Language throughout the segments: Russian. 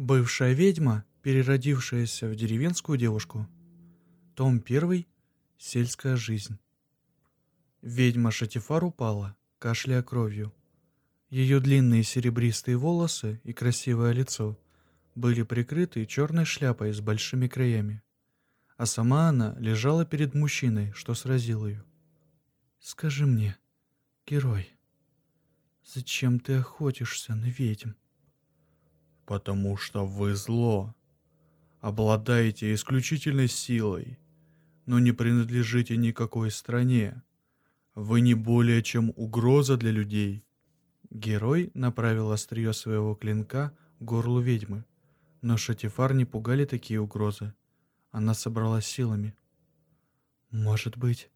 Бывшая ведьма, переродившаяся в деревенскую девушку. Том 1. Сельская жизнь. Ведьма Шатифар упала, кашляя кровью. Ее длинные серебристые волосы и красивое лицо были прикрыты черной шляпой с большими краями, а сама она лежала перед мужчиной, что сразил ее. «Скажи мне, герой, зачем ты охотишься на ведьм?» Потому что вы зло. Обладаете исключительной силой, но не принадлежите никакой стране. Вы не более чем угроза для людей. Герой направил острие своего клинка к горлу ведьмы, но Шатифар не пугали такие угрозы. Она собралась силами. Может быть,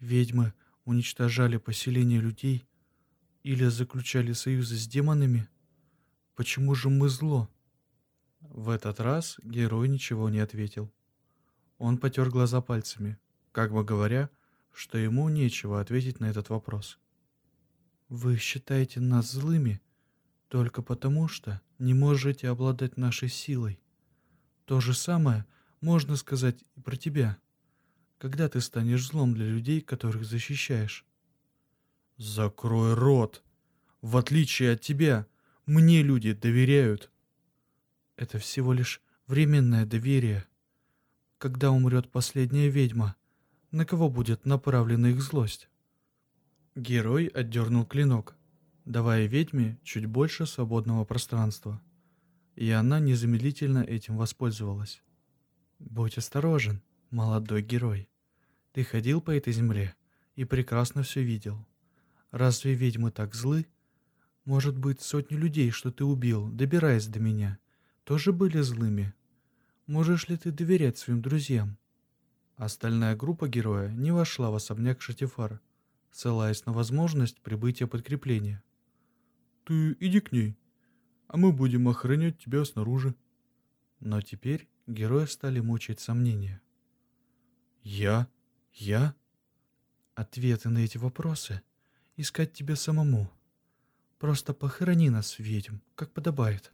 ведьмы уничтожали поселение людей или заключали союзы с демонами? Почему же мы зло?» В этот раз герой ничего не ответил. Он потер глаза пальцами, как бы говоря, что ему нечего ответить на этот вопрос. «Вы считаете нас злыми только потому, что не можете обладать нашей силой. То же самое можно сказать и про тебя. Когда ты станешь злом для людей, которых защищаешь?» «Закрой рот! В отличие от тебя, мне люди доверяют. Это всего лишь временное доверие. Когда умрет последняя ведьма, на кого будет направлена их злость? Герой отдернул клинок, давая ведьме чуть больше свободного пространства. И она незамедлительно этим воспользовалась. Будь осторожен, молодой герой. Ты ходил по этой земле и прекрасно все видел. Разве ведьмы так злы, может быть, сотни людей, что ты убил, добираясь до меня, тоже были злыми? Можешь ли ты доверять своим друзьям?» Остальная группа героя не вошла в особняк Шатифара, ссылаясь на возможность прибытия подкрепления. «Ты иди к ней, а мы будем охранять тебя снаружи». Но теперь героя стали мучить сомнения. «Я? Я?» Ответы на эти вопросы искать тебе самому. Просто похорони нас, ведьм, как подобает.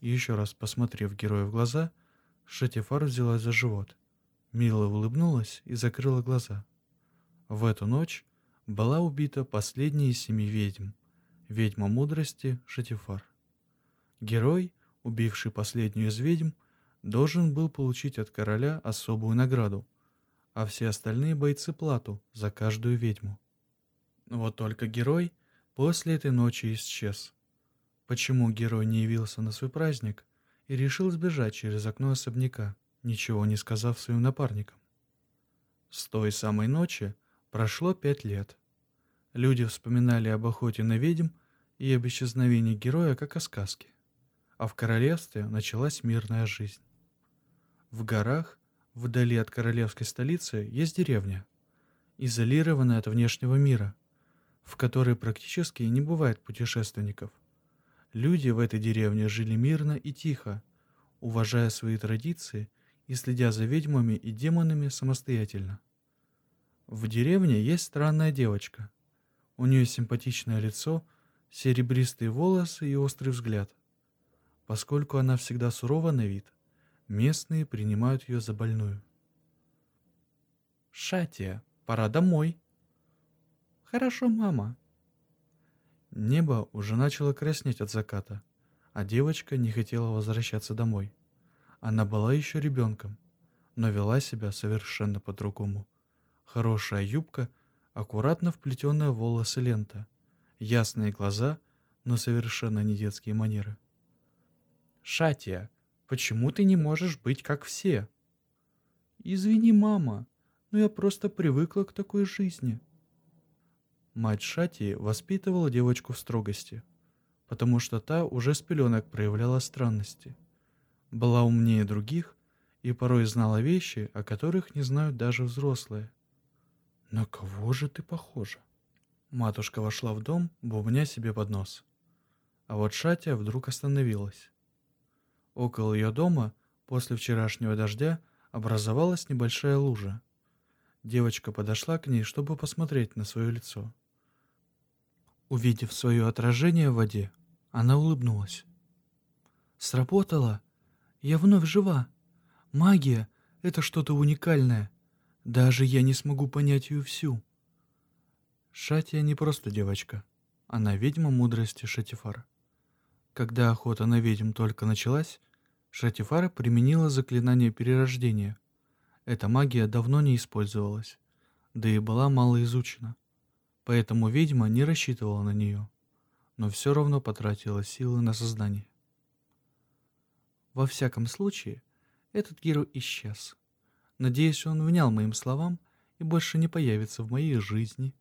Еще раз посмотрев героя в глаза, Шатифар взялась за живот, мило улыбнулась и закрыла глаза. В эту ночь была убита последняя из семи ведьм, ведьма мудрости Шатифар. Герой, убивший последнюю из ведьм, должен был получить от короля особую награду, а все остальные бойцы плату за каждую ведьму. Вот только герой после этой ночи исчез. Почему герой не явился на свой праздник и решил сбежать через окно особняка, ничего не сказав своим напарникам? С той самой ночи прошло пять лет. Люди вспоминали об охоте на ведьм и об исчезновении героя как о сказке. А в королевстве началась мирная жизнь. В горах, вдали от королевской столицы, есть деревня, изолированная от внешнего мира – в которой практически не бывает путешественников. Люди в этой деревне жили мирно и тихо, уважая свои традиции и следя за ведьмами и демонами самостоятельно. В деревне есть странная девочка. У нее симпатичное лицо, серебристые волосы и острый взгляд. Поскольку она всегда сурова на вид, местные принимают ее за больную. «Шатия, пора домой», «Хорошо, мама». Небо уже начало краснеть от заката, а девочка не хотела возвращаться домой. Она была еще ребенком, но вела себя совершенно по-другому. Хорошая юбка, аккуратно вплетенная в волосы лента, ясные глаза, но совершенно не детские манеры. «Шатия, почему ты не можешь быть как все?» «Извини, мама, но я просто привыкла к такой жизни», Мать Шати воспитывала девочку в строгости, потому что та уже с пеленок проявляла странности. Была умнее других и порой знала вещи, о которых не знают даже взрослые. «На кого же ты похожа?» Матушка вошла в дом, бубня себе под нос. А вот Шатя вдруг остановилась. Около ее дома после вчерашнего дождя образовалась небольшая лужа. Девочка подошла к ней, чтобы посмотреть на свое лицо. Увидев свое отражение в воде, она улыбнулась. Сработало! Я вновь жива! Магия — это что-то уникальное. Даже я не смогу понять ее всю. Шатия не просто девочка. Она ведьма мудрости Шатифара. Когда охота на ведьм только началась, Шатифара применила заклинание перерождения. Эта магия давно не использовалась, да и была мало изучена. Поэтому ведьма не рассчитывала на нее, но все равно потратила силы на создание. Во всяком случае, этот герой исчез. Надеюсь, он внял моим словам и больше не появится в моей жизни.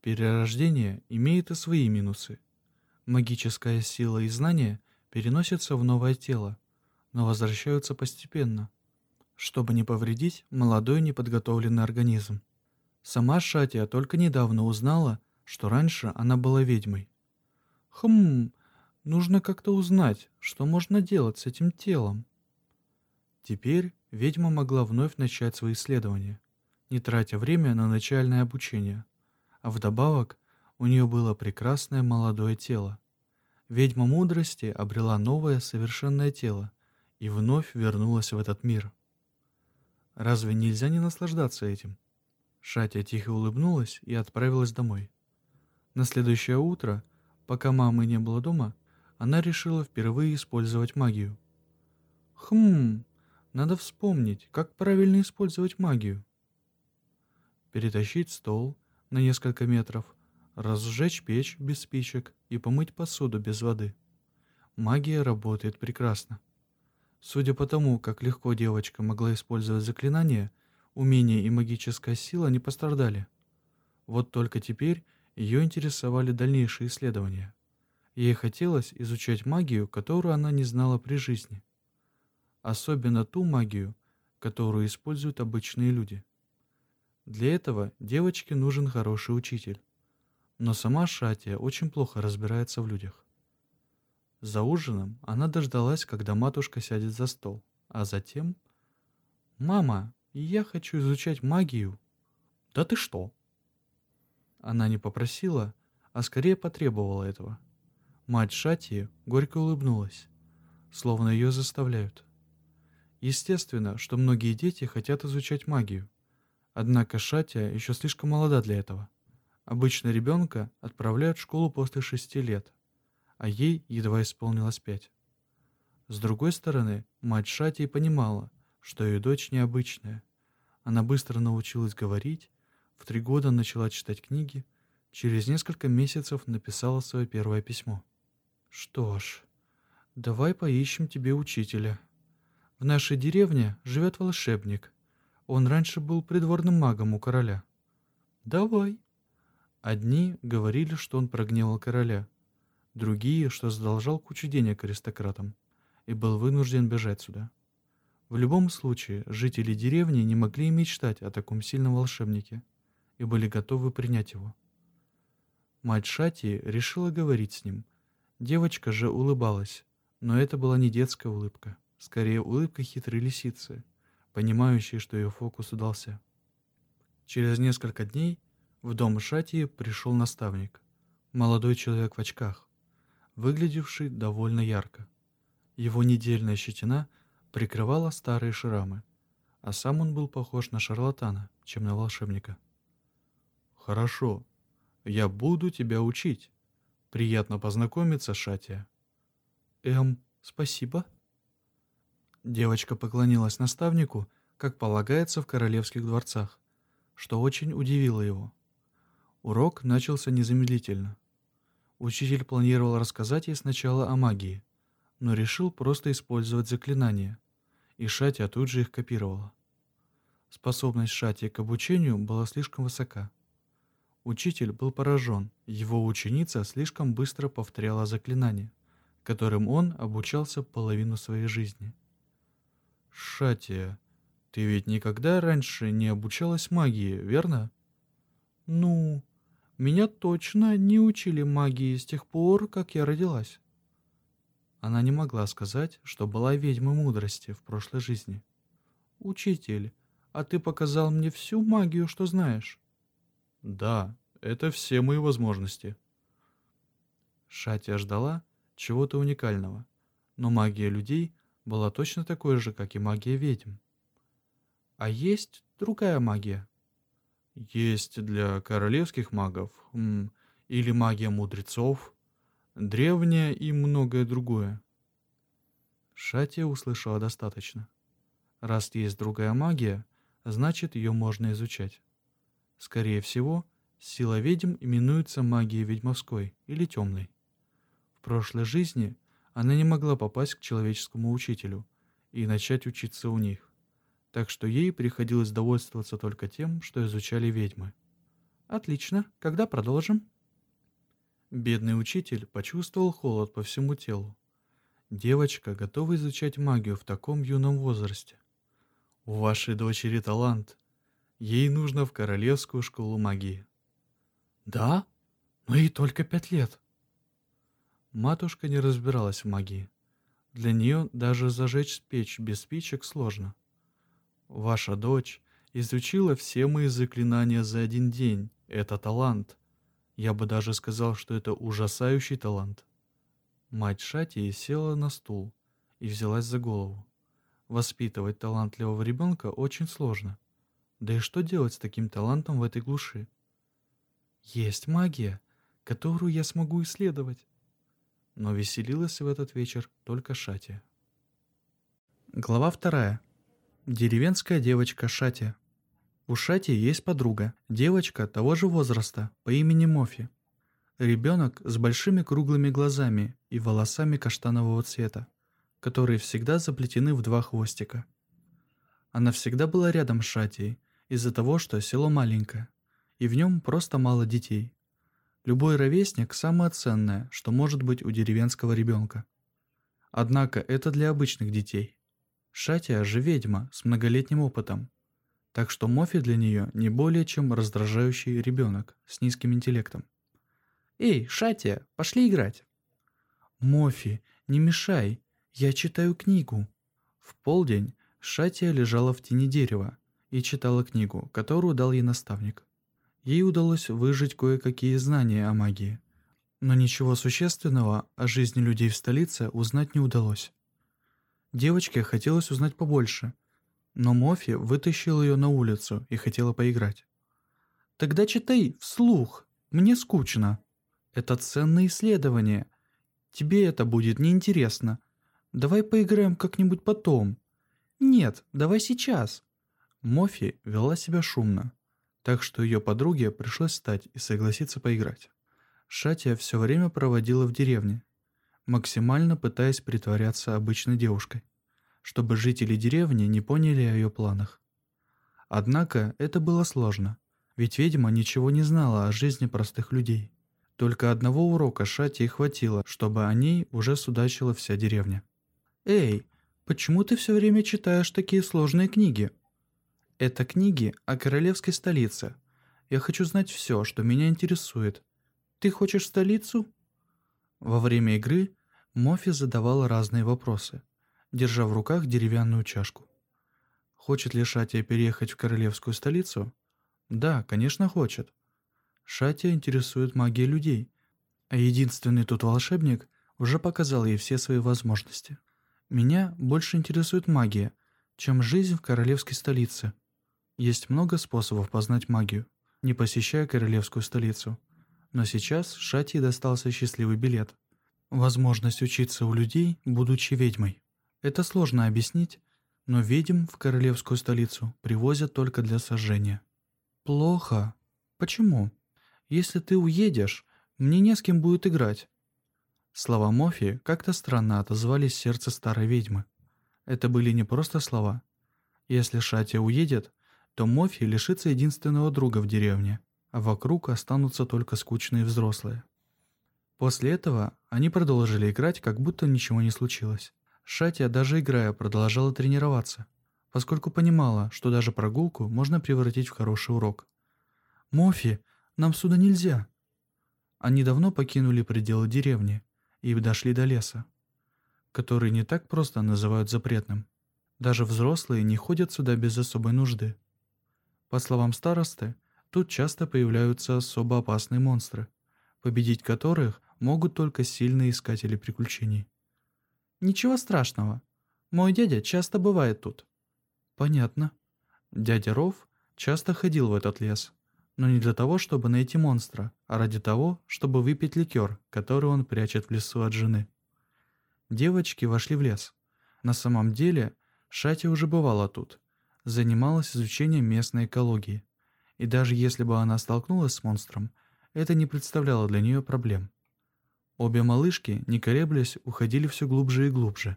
Перерождение имеет и свои минусы. Магическая сила и знания переносятся в новое тело, но возвращаются постепенно, чтобы не повредить молодой неподготовленный организм. Сама Шатия только недавно узнала, что раньше она была ведьмой. Хм, нужно как-то узнать, что можно делать с этим телом. Теперь ведьма могла вновь начать свои исследования, не тратя время на начальное обучение. А вдобавок у нее было прекрасное молодое тело. Ведьма мудрости обрела новое совершенное тело и вновь вернулась в этот мир. Разве нельзя не наслаждаться этим? Шатя тихо улыбнулась и отправилась домой. На следующее утро, пока мамы не было дома, она решила впервые использовать магию. Хм, надо вспомнить, как правильно использовать магию. Перетащить стол на несколько метров, разжечь печь без спичек и помыть посуду без воды. Магия работает прекрасно. Судя по тому, как легко девочка могла использовать заклинания, умения и магическая сила не пострадали. Вот только теперь ее интересовали дальнейшие исследования. Ей хотелось изучать магию, которую она не знала при жизни. Особенно ту магию, которую используют обычные люди. Для этого девочке нужен хороший учитель. Но сама Шатия очень плохо разбирается в людях. За ужином она дождалась, когда матушка сядет за стол, а затем... «Мама, я хочу изучать магию». «Да ты что?» Она не попросила, а скорее потребовала этого. Мать Шатии горько улыбнулась, словно ее заставляют. Естественно, что многие дети хотят изучать магию. Однако Шатия еще слишком молода для этого. Обычно ребенка отправляют в школу после шести лет, а ей едва исполнилось пять. С другой стороны, мать Шатии понимала, что ее дочь необычная. Она быстро научилась говорить, в три года начала читать книги, через несколько месяцев написала свое первое письмо. «Что ж, давай поищем тебе учителя. В нашей деревне живет волшебник. Он раньше был придворным магом у короля. Давай». Одни говорили, что он прогневал короля, другие, что задолжал кучу денег аристократам и был вынужден бежать сюда. В любом случае, жители деревни не могли мечтать о таком сильном волшебнике и были готовы принять его. Мать Шати решила говорить с ним – Девочка же улыбалась, но это была не детская улыбка, скорее улыбка хитрой лисицы, понимающей, что ее фокус удался. Через несколько дней в дом Шатии пришел наставник, молодой человек в очках, выглядевший довольно ярко. Его недельная щетина прикрывала старые шрамы, а сам он был похож на шарлатана, чем на волшебника. «Хорошо, я буду тебя учить», Приятно познакомиться, Шатия. Эм, спасибо. Девочка поклонилась наставнику, как полагается в королевских дворцах, что очень удивило его. Урок начался незамедлительно. Учитель планировал рассказать ей сначала о магии, но решил просто использовать заклинания, и Шатия тут же их копировала. Способность Шати к обучению была слишком высока. Учитель был поражен, его ученица слишком быстро повторяла заклинания, которым он обучался половину своей жизни. «Шатия, ты ведь никогда раньше не обучалась магии, верно?» «Ну, меня точно не учили магии с тех пор, как я родилась». Она не могла сказать, что была ведьмой мудрости в прошлой жизни. «Учитель, а ты показал мне всю магию, что знаешь?» Да, это все мои возможности. Шатя ждала чего-то уникального, Но магия людей была точно такой же, как и магия ведьм. А есть другая магия? Есть для королевских магов, или магия мудрецов, древняя и многое другое. Шатия услышала достаточно. Раз есть другая магия, значит ее можно изучать. Скорее всего, сила ведьм именуется магией ведьмовской или темной. В прошлой жизни она не могла попасть к человеческому учителю и начать учиться у них, так что ей приходилось довольствоваться только тем, что изучали ведьмы. «Отлично, когда продолжим?» Бедный учитель почувствовал холод по всему телу. Девочка готова изучать магию в таком юном возрасте. У вашей дочери талант. Ей нужно в королевскую школу магии. Да? Но ей только пять лет. Матушка не разбиралась в магии. Для нее даже зажечь печь без спичек сложно. Ваша дочь изучила все мои заклинания за один день. Это талант. Я бы даже сказал, что это ужасающий талант. Мать Шати села на стул и взялась за голову. Воспитывать талантливого ребенка очень сложно. Да и что делать с таким талантом в этой глуши? Есть магия, которую я смогу исследовать. Но веселилась в этот вечер только Шати. Глава вторая. Деревенская девочка Шати. У Шати есть подруга, девочка того же возраста, по имени Мофи. Ребенок с большими круглыми глазами и волосами каштанового цвета, которые всегда заплетены в два хвостика. Она всегда была рядом с Шатией из-за того, что село маленькое, и в нем просто мало детей. Любой ровесник – самое ценное, что может быть у деревенского ребенка. Однако это для обычных детей. Шатия же ведьма с многолетним опытом, так что Мофи для нее не более чем раздражающий ребенок с низким интеллектом. «Эй, Шатия, пошли играть!» «Мофи, не мешай, я читаю книгу!» В полдень Шатия лежала в тени дерева и читала книгу, которую дал ей наставник. Ей удалось выжить кое-какие знания о магии, но ничего существенного о жизни людей в столице узнать не удалось. Девочке хотелось узнать побольше, но Мофи вытащил ее на улицу и хотела поиграть. «Тогда читай вслух, мне скучно». Это ценное исследование. Тебе это будет неинтересно. Давай поиграем как-нибудь потом. Нет, давай сейчас. Мофи вела себя шумно, так что ее подруге пришлось встать и согласиться поиграть. Шатия все время проводила в деревне, максимально пытаясь притворяться обычной девушкой, чтобы жители деревни не поняли о ее планах. Однако это было сложно, ведь ведьма ничего не знала о жизни простых людей. Только одного урока Шати хватило, чтобы о ней уже судачила вся деревня. «Эй, почему ты все время читаешь такие сложные книги?» «Это книги о королевской столице. Я хочу знать все, что меня интересует. Ты хочешь столицу?» Во время игры Мофи задавала разные вопросы, держа в руках деревянную чашку. Хочет ли Шатия переехать в королевскую столицу? Да, конечно, хочет. Шатия интересует магия людей, а единственный тут волшебник уже показал ей все свои возможности. Меня больше интересует магия, чем жизнь в королевской столице. Есть много способов познать магию, не посещая королевскую столицу. Но сейчас Шатии достался счастливый билет. Возможность учиться у людей, будучи ведьмой. Это сложно объяснить, но ведьм в королевскую столицу привозят только для сожжения. Плохо. Почему? Если ты уедешь, мне не с кем будет играть». Слова Мофи как-то странно отозвались в сердце старой ведьмы. Это были не просто слова. Если Шатя уедет, то Мофи лишится единственного друга в деревне, а вокруг останутся только скучные взрослые. После этого они продолжили играть, как будто ничего не случилось. Шатя, даже играя, продолжала тренироваться, поскольку понимала, что даже прогулку можно превратить в хороший урок. «Мофи, нам сюда нельзя». Они давно покинули пределы деревни и дошли до леса, который не так просто называют запретным. Даже взрослые не ходят сюда без особой нужды. По словам старосты, тут часто появляются особо опасные монстры, победить которых могут только сильные искатели приключений. Ничего страшного. Мой дядя часто бывает тут». «Понятно». Дядя Ров часто ходил в этот лес, но не для того, чтобы найти монстра, а ради того, чтобы выпить ликер, который он прячет в лесу от жены. Девочки вошли в лес. На самом деле, Шатя уже бывала тут, занималась изучением местной экологии. И даже если бы она столкнулась с монстром, это не представляло для нее проблем. Обе малышки, не колеблясь, уходили все глубже и глубже.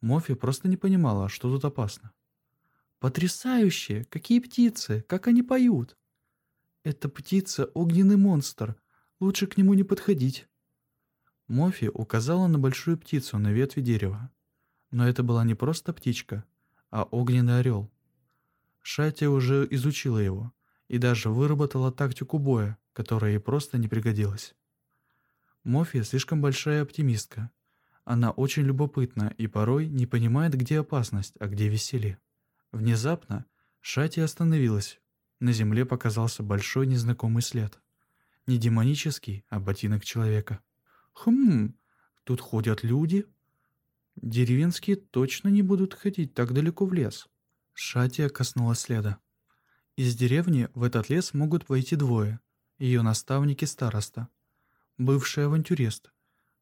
Мофи просто не понимала, что тут опасно. «Потрясающе! Какие птицы! Как они поют!» «Это птица — огненный монстр. Лучше к нему не подходить». Мофи указала на большую птицу на ветви дерева. Но это была не просто птичка, а огненный орел. Шатя уже изучила его и даже выработала тактику боя, которая ей просто не пригодилась. Мофи слишком большая оптимистка. Она очень любопытна и порой не понимает, где опасность, а где веселье. Внезапно Шати остановилась. На земле показался большой незнакомый след. Не демонический, а ботинок человека. Хм, тут ходят люди. Деревенские точно не будут ходить так далеко в лес. Шатия коснулась следа. Из деревни в этот лес могут войти двое. Ее наставники староста. Бывший авантюрист.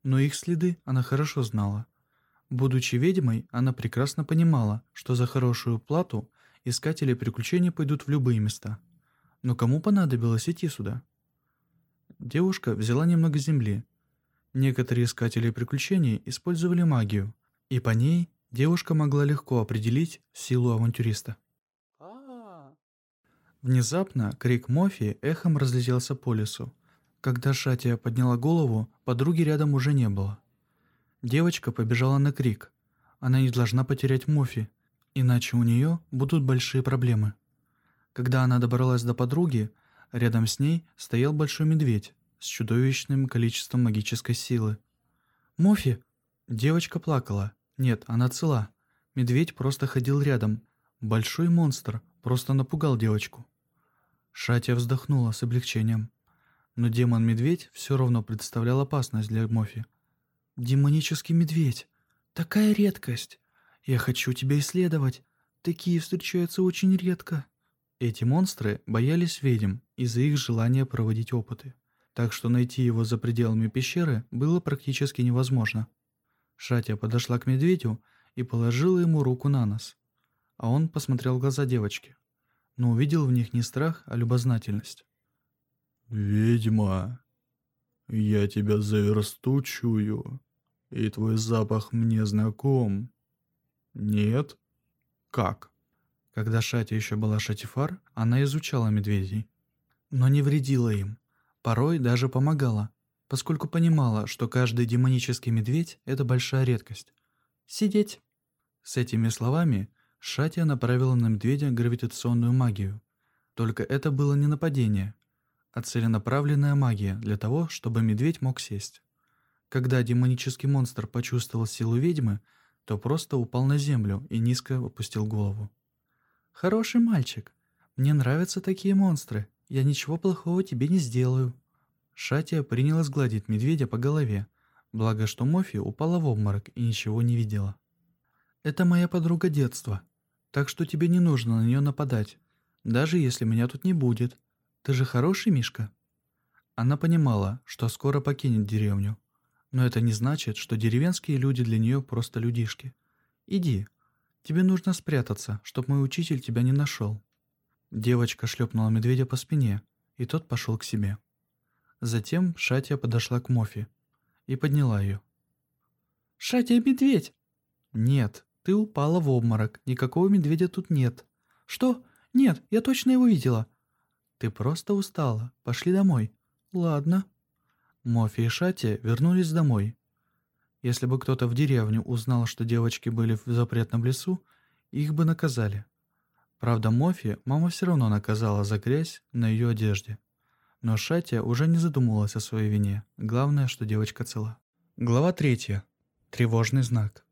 Но их следы она хорошо знала. Будучи ведьмой, она прекрасно понимала, что за хорошую плату искатели приключений пойдут в любые места. Но кому понадобилось идти сюда? Девушка взяла немного земли. Некоторые искатели приключений использовали магию, и по ней девушка могла легко определить силу авантюриста. Внезапно крик Мофи эхом разлетелся по лесу. Когда Шатия подняла голову, подруги рядом уже не было. Девочка побежала на крик. Она не должна потерять Мофи, иначе у нее будут большие проблемы. Когда она добралась до подруги, рядом с ней стоял большой медведь с чудовищным количеством магической силы. «Мофи!» Девочка плакала. Нет, она цела. Медведь просто ходил рядом. Большой монстр просто напугал девочку. Шатя вздохнула с облегчением. Но демон-медведь все равно представлял опасность для Мофи. «Демонический медведь! Такая редкость! Я хочу тебя исследовать! Такие встречаются очень редко!» Эти монстры боялись ведьм из-за их желания проводить опыты, так что найти его за пределами пещеры было практически невозможно. Шатя подошла к медведю и положила ему руку на нос, а он посмотрел в глаза девочки, но увидел в них не страх, а любознательность. «Ведьма, я тебя за чую, и твой запах мне знаком. Нет? Как? Когда Шати еще была Шатифар, она изучала медведей, но не вредила им, порой даже помогала, поскольку понимала, что каждый демонический медведь – это большая редкость. «Сидеть!» С этими словами Шатия направила на медведя гравитационную магию. Только это было не нападение, а целенаправленная магия для того, чтобы медведь мог сесть. Когда демонический монстр почувствовал силу ведьмы, то просто упал на землю и низко опустил голову. «Хороший мальчик. Мне нравятся такие монстры. Я ничего плохого тебе не сделаю». Шатия принялась гладить медведя по голове, благо что Мофи упала в обморок и ничего не видела. «Это моя подруга детства, так что тебе не нужно на нее нападать, даже если меня тут не будет. Ты же хороший Мишка?» Она понимала, что скоро покинет деревню, но это не значит, что деревенские люди для нее просто людишки. «Иди, тебе нужно спрятаться, чтобы мой учитель тебя не нашел». Девочка шлепнула медведя по спине, и тот пошел к себе. Затем Шатия подошла к Мофи и подняла ее. «Шатия, медведь!» «Нет, ты упала в обморок, никакого медведя тут нет». «Что? Нет, я точно его видела». «Ты просто устала, пошли домой». «Ладно». Мофи и Шати вернулись домой. Если бы кто-то в деревню узнал, что девочки были в запретном лесу, их бы наказали. Правда, Мофи мама все равно наказала за грязь на ее одежде. Но Шатия уже не задумывалась о своей вине. Главное, что девочка цела. Глава 3. Тревожный знак.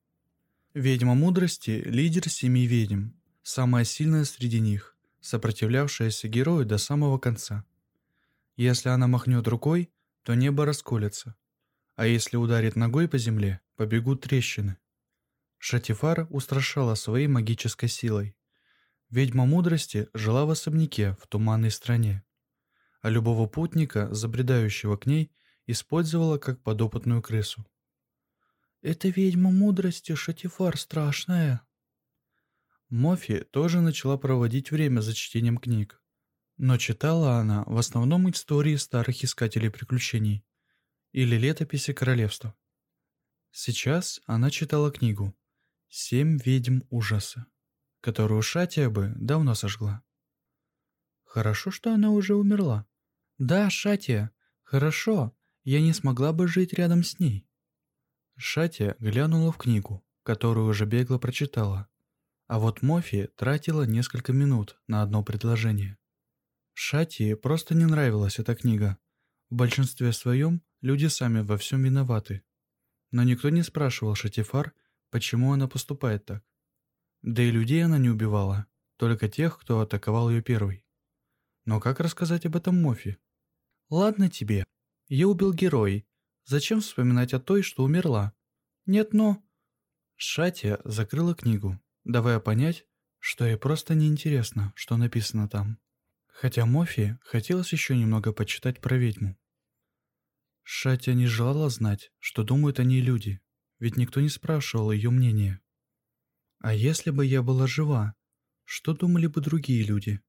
Ведьма мудрости – лидер семи ведьм. Самая сильная среди них, сопротивлявшаяся герою до самого конца. Если она махнет рукой, то небо расколется. А если ударит ногой по земле, побегут трещины. Шатифар устрашала своей магической силой. Ведьма мудрости жила в особняке в туманной стране, а любого путника, забредающего к ней, использовала как подопытную крысу. «Это ведьма мудрости, Шатифар страшная!» Мофи тоже начала проводить время за чтением книг. Но читала она в основном истории старых искателей приключений или летописи королевства. Сейчас она читала книгу «Семь ведьм ужаса», которую Шатия бы давно сожгла. Хорошо, что она уже умерла. Да, Шатия, хорошо, я не смогла бы жить рядом с ней. Шатия глянула в книгу, которую уже бегло прочитала. А вот Мофи тратила несколько минут на одно предложение. Шатии просто не нравилась эта книга. В большинстве своем люди сами во всем виноваты. Но никто не спрашивал Шатифар, почему она поступает так. Да и людей она не убивала, только тех, кто атаковал ее первый. Но как рассказать об этом Мофи? Ладно тебе, я убил герой. Зачем вспоминать о той, что умерла? Нет, но... Шатия закрыла книгу, давая понять, что ей просто неинтересно, что написано там. Хотя Мофи хотелось еще немного почитать про ведьму. Шатя не желала знать, что думают о ней люди, ведь никто не спрашивал ее мнения. А если бы я была жива, что думали бы другие люди?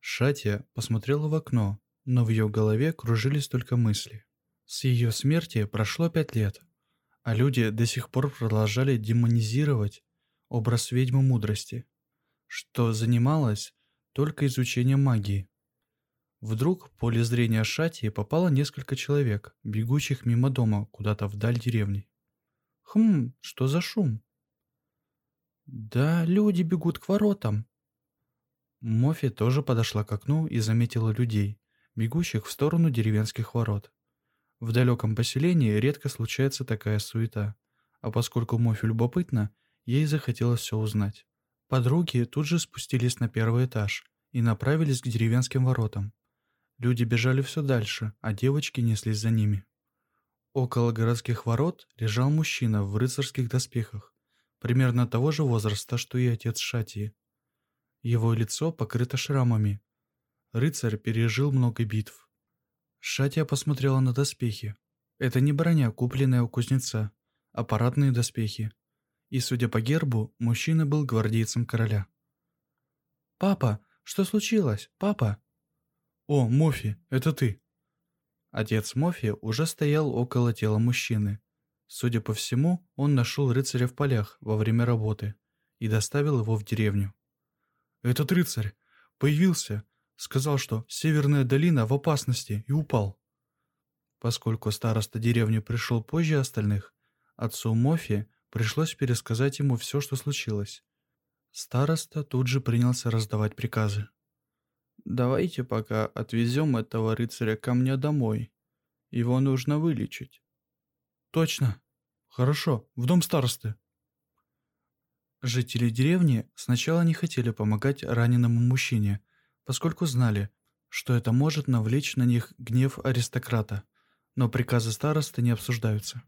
Шатя посмотрела в окно, но в ее голове кружились только мысли. С ее смерти прошло пять лет, а люди до сих пор продолжали демонизировать образ ведьмы мудрости, что занималась только изучением магии. Вдруг в поле зрения Шати попало несколько человек, бегущих мимо дома куда-то вдаль деревни. Хм, что за шум? Да, люди бегут к воротам. Мофи тоже подошла к окну и заметила людей, бегущих в сторону деревенских ворот. В далеком поселении редко случается такая суета, а поскольку Мофи любопытна, ей захотелось все узнать. Подруги тут же спустились на первый этаж и направились к деревенским воротам. Люди бежали все дальше, а девочки неслись за ними. Около городских ворот лежал мужчина в рыцарских доспехах, примерно того же возраста, что и отец Шатии. Его лицо покрыто шрамами. Рыцарь пережил много битв. Шатия посмотрела на доспехи. Это не броня, купленная у кузнеца, а парадные доспехи. И, судя по гербу, мужчина был гвардейцем короля. «Папа, что случилось? Папа?» «О, Мофи, это ты!» Отец Мофи уже стоял около тела мужчины. Судя по всему, он нашел рыцаря в полях во время работы и доставил его в деревню. «Этот рыцарь появился, сказал, что Северная долина в опасности и упал». Поскольку староста деревни пришел позже остальных, отцу Мофи пришлось пересказать ему все, что случилось. Староста тут же принялся раздавать приказы. Давайте пока отвезем этого рыцаря ко мне домой. Его нужно вылечить. Точно. Хорошо, в дом старосты. Жители деревни сначала не хотели помогать раненому мужчине, поскольку знали, что это может навлечь на них гнев аристократа, но приказы старосты не обсуждаются.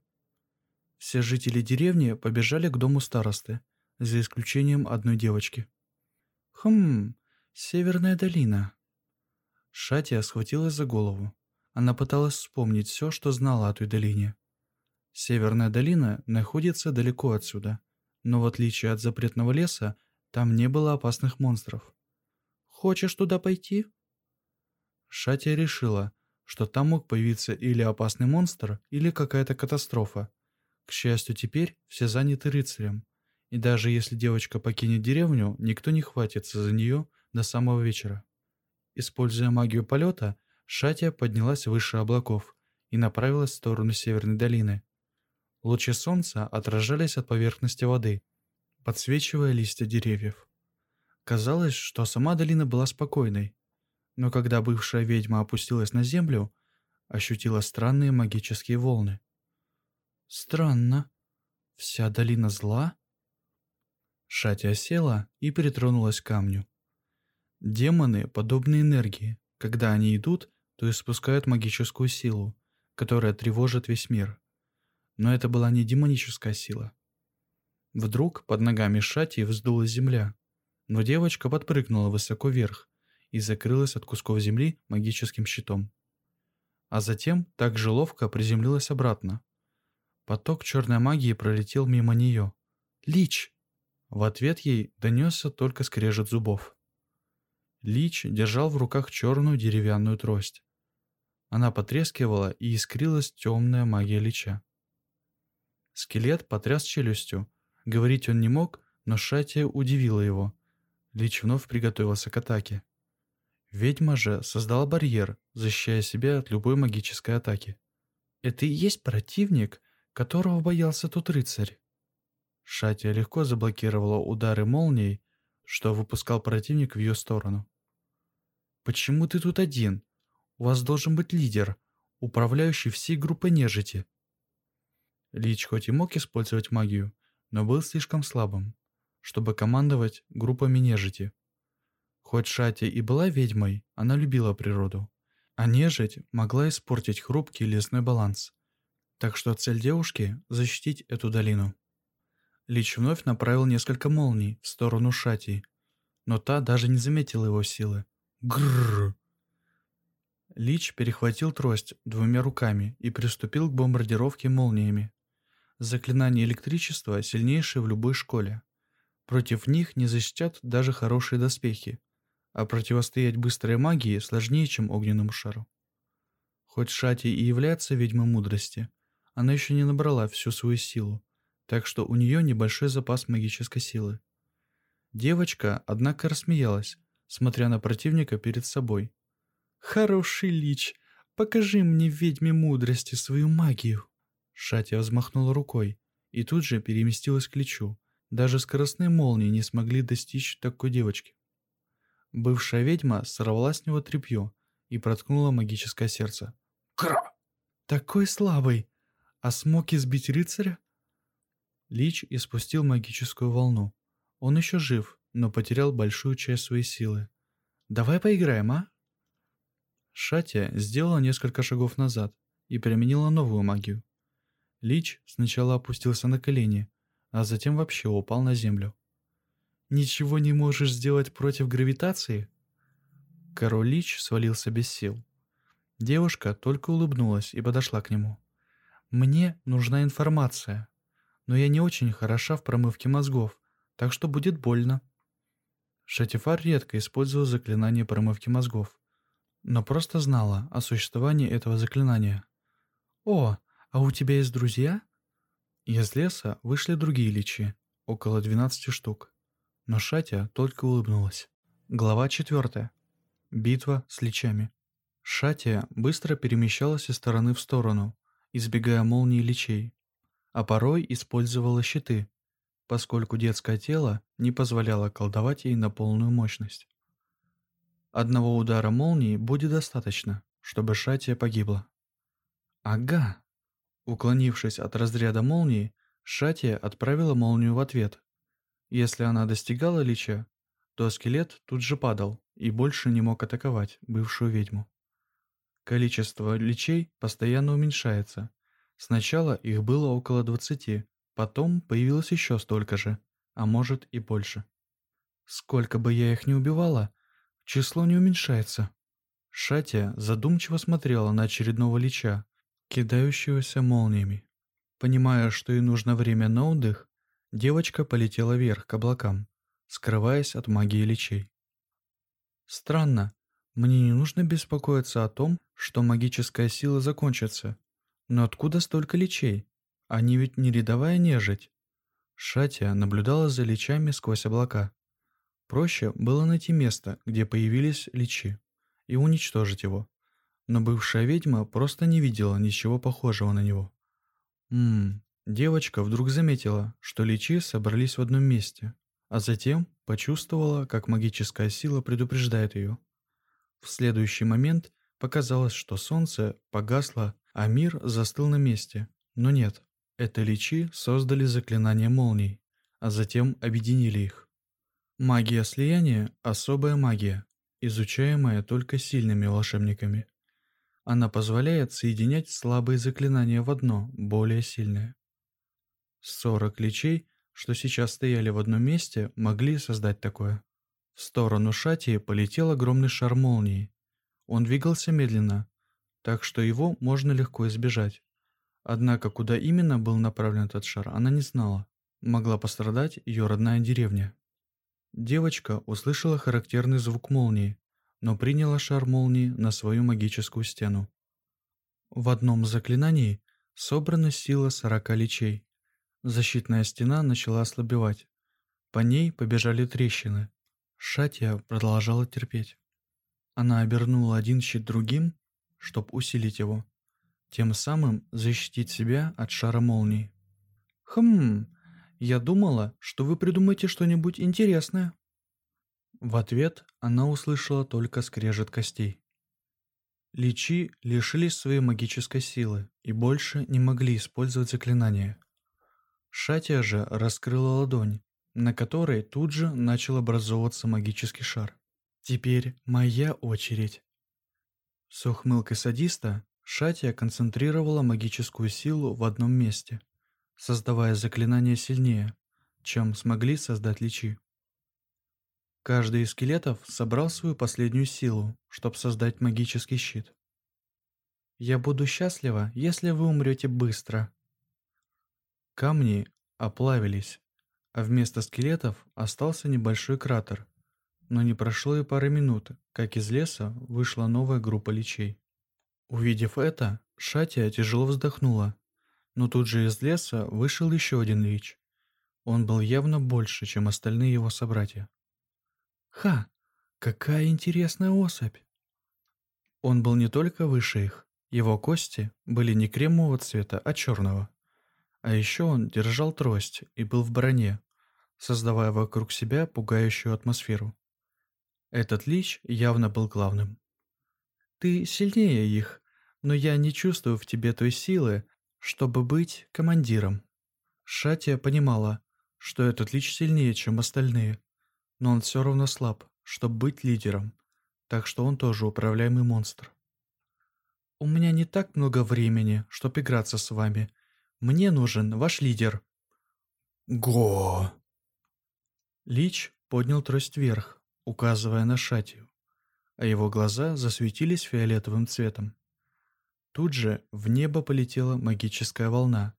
Все жители деревни побежали к дому старосты, за исключением одной девочки. Хм, Северная долина. Шатия схватилась за голову. Она пыталась вспомнить все, что знала о той долине. Северная долина находится далеко отсюда, но в отличие от запретного леса, там не было опасных монстров. «Хочешь туда пойти?» Шатия решила, что там мог появиться или опасный монстр, или какая-то катастрофа. К счастью, теперь все заняты рыцарем, и даже если девочка покинет деревню, никто не хватится за нее до самого вечера. Используя магию полета, Шатия поднялась выше облаков и направилась в сторону Северной долины. Лучи солнца отражались от поверхности воды, подсвечивая листья деревьев. Казалось, что сама долина была спокойной, но когда бывшая ведьма опустилась на землю, ощутила странные магические волны. «Странно. Вся долина зла?» Шатия села и притронулась к камню. Демоны подобны энергии. Когда они идут, то испускают магическую силу, которая тревожит весь мир. Но это была не демоническая сила. Вдруг под ногами Шати вздулась земля, но девочка подпрыгнула высоко вверх и закрылась от кусков земли магическим щитом. А затем так же ловко приземлилась обратно. Поток черной магии пролетел мимо нее. «Лич!» В ответ ей донесся только скрежет зубов. Лич держал в руках черную деревянную трость. Она потрескивала и искрилась темная магия Лича. Скелет потряс челюстью. Говорить он не мог, но Шатия удивила его. Лич вновь приготовился к атаке. Ведьма же создала барьер, защищая себя от любой магической атаки. «Это и есть противник, которого боялся тот рыцарь?» Шатия легко заблокировала удары молнией, что выпускал противник в ее сторону. «Почему ты тут один? У вас должен быть лидер, управляющий всей группой нежити». Лич хоть и мог использовать магию, но был слишком слабым, чтобы командовать группами нежити. Хоть Шати и была ведьмой, она любила природу, а нежить могла испортить хрупкий лесной баланс. Так что цель девушки – защитить эту долину. Лич вновь направил несколько молний в сторону Шати, но та даже не заметила его силы. Грррр! Лич перехватил трость двумя руками и приступил к бомбардировке молниями. Заклинание электричества сильнейшее в любой школе. Против них не защитят даже хорошие доспехи, а противостоять быстрой магии сложнее, чем огненному шару. Хоть Шати и является ведьмой мудрости, она еще не набрала всю свою силу, так что у нее небольшой запас магической силы. Девочка, однако, рассмеялась, смотря на противника перед собой. «Хороший лич, покажи мне ведьме мудрости свою магию!» Шатя взмахнула рукой и тут же переместилась к личу. Даже скоростные молнии не смогли достичь такой девочки. Бывшая ведьма сорвала с него тряпье и проткнула магическое сердце. «Кра!» «Такой слабый! А смог избить рыцаря?» Лич испустил магическую волну. Он еще жив, но потерял большую часть своей силы. «Давай поиграем, а?» Шатя сделала несколько шагов назад и применила новую магию. Лич сначала опустился на колени, а затем вообще упал на землю. «Ничего не можешь сделать против гравитации?» Король Лич свалился без сил. Девушка только улыбнулась и подошла к нему. «Мне нужна информация», но я не очень хороша в промывке мозгов, так что будет больно». Шатифар редко использовал заклинание промывки мозгов, но просто знала о существовании этого заклинания. «О, а у тебя есть друзья?» Из леса вышли другие личи, около 12 штук. Но Шатя только улыбнулась. Глава 4. Битва с личами. Шатия быстро перемещалась из стороны в сторону, избегая молнии личей а порой использовала щиты, поскольку детское тело не позволяло колдовать ей на полную мощность. Одного удара молнии будет достаточно, чтобы Шатия погибла. Ага. Уклонившись от разряда молнии, Шатия отправила молнию в ответ. Если она достигала Лича, то скелет тут же падал и больше не мог атаковать бывшую ведьму. Количество личей постоянно уменьшается, Сначала их было около 20, потом появилось еще столько же, а может и больше. Сколько бы я их ни убивала, число не уменьшается. Шатия задумчиво смотрела на очередного лича, кидающегося молниями. Понимая, что ей нужно время на отдых, девочка полетела вверх к облакам, скрываясь от магии личей. Странно, мне не нужно беспокоиться о том, что магическая сила закончится, но откуда столько личей? Они ведь не рядовая нежить. Шатия наблюдала за личами сквозь облака. Проще было найти место, где появились личи, и уничтожить его. Но бывшая ведьма просто не видела ничего похожего на него. Ммм, девочка вдруг заметила, что личи собрались в одном месте, а затем почувствовала, как магическая сила предупреждает ее. В следующий момент показалось, что солнце погасло а мир застыл на месте. Но нет, это личи создали заклинание молний, а затем объединили их. Магия слияния – особая магия, изучаемая только сильными волшебниками. Она позволяет соединять слабые заклинания в одно, более сильное. 40 личей что сейчас стояли в одном месте, могли создать такое. В сторону Шати полетел огромный шар молнии. Он двигался медленно, так что его можно легко избежать. Однако куда именно был направлен этот шар, она не знала. Могла пострадать ее родная деревня. Девочка услышала характерный звук молнии, но приняла шар молнии на свою магическую стену. В одном заклинании собрана сила 40 личей. Защитная стена начала ослабевать. По ней побежали трещины. Шатья продолжала терпеть. Она обернула один щит другим, чтобы усилить его, тем самым защитить себя от шара молнии. «Хм, я думала, что вы придумаете что-нибудь интересное». В ответ она услышала только скрежет костей. Личи лишились своей магической силы и больше не могли использовать заклинания. Шатия же раскрыла ладонь, на которой тут же начал образовываться магический шар. «Теперь моя очередь». С ухмылкой садиста Шатия концентрировала магическую силу в одном месте, создавая заклинание сильнее, чем смогли создать личи. Каждый из скелетов собрал свою последнюю силу, чтобы создать магический щит. «Я буду счастлива, если вы умрете быстро». Камни оплавились, а вместо скелетов остался небольшой кратер. Но не прошло и пары минут, как из леса вышла новая группа личей. Увидев это, Шатия тяжело вздохнула, но тут же из леса вышел еще один лич. Он был явно больше, чем остальные его собратья. Ха, какая интересная особь. Он был не только выше их, его кости были не кремового цвета, а черного. А еще он держал трость и был в броне, создавая вокруг себя пугающую атмосферу. Этот лич явно был главным. «Ты сильнее их, но я не чувствую в тебе той силы, чтобы быть командиром». Шатия понимала, что этот лич сильнее, чем остальные, но он все равно слаб, чтобы быть лидером, так что он тоже управляемый монстр. «У меня не так много времени, чтобы играться с вами. Мне нужен ваш лидер». «Го!» Лич поднял трость вверх, указывая на Шатию, а его глаза засветились фиолетовым цветом. Тут же в небо полетела магическая волна,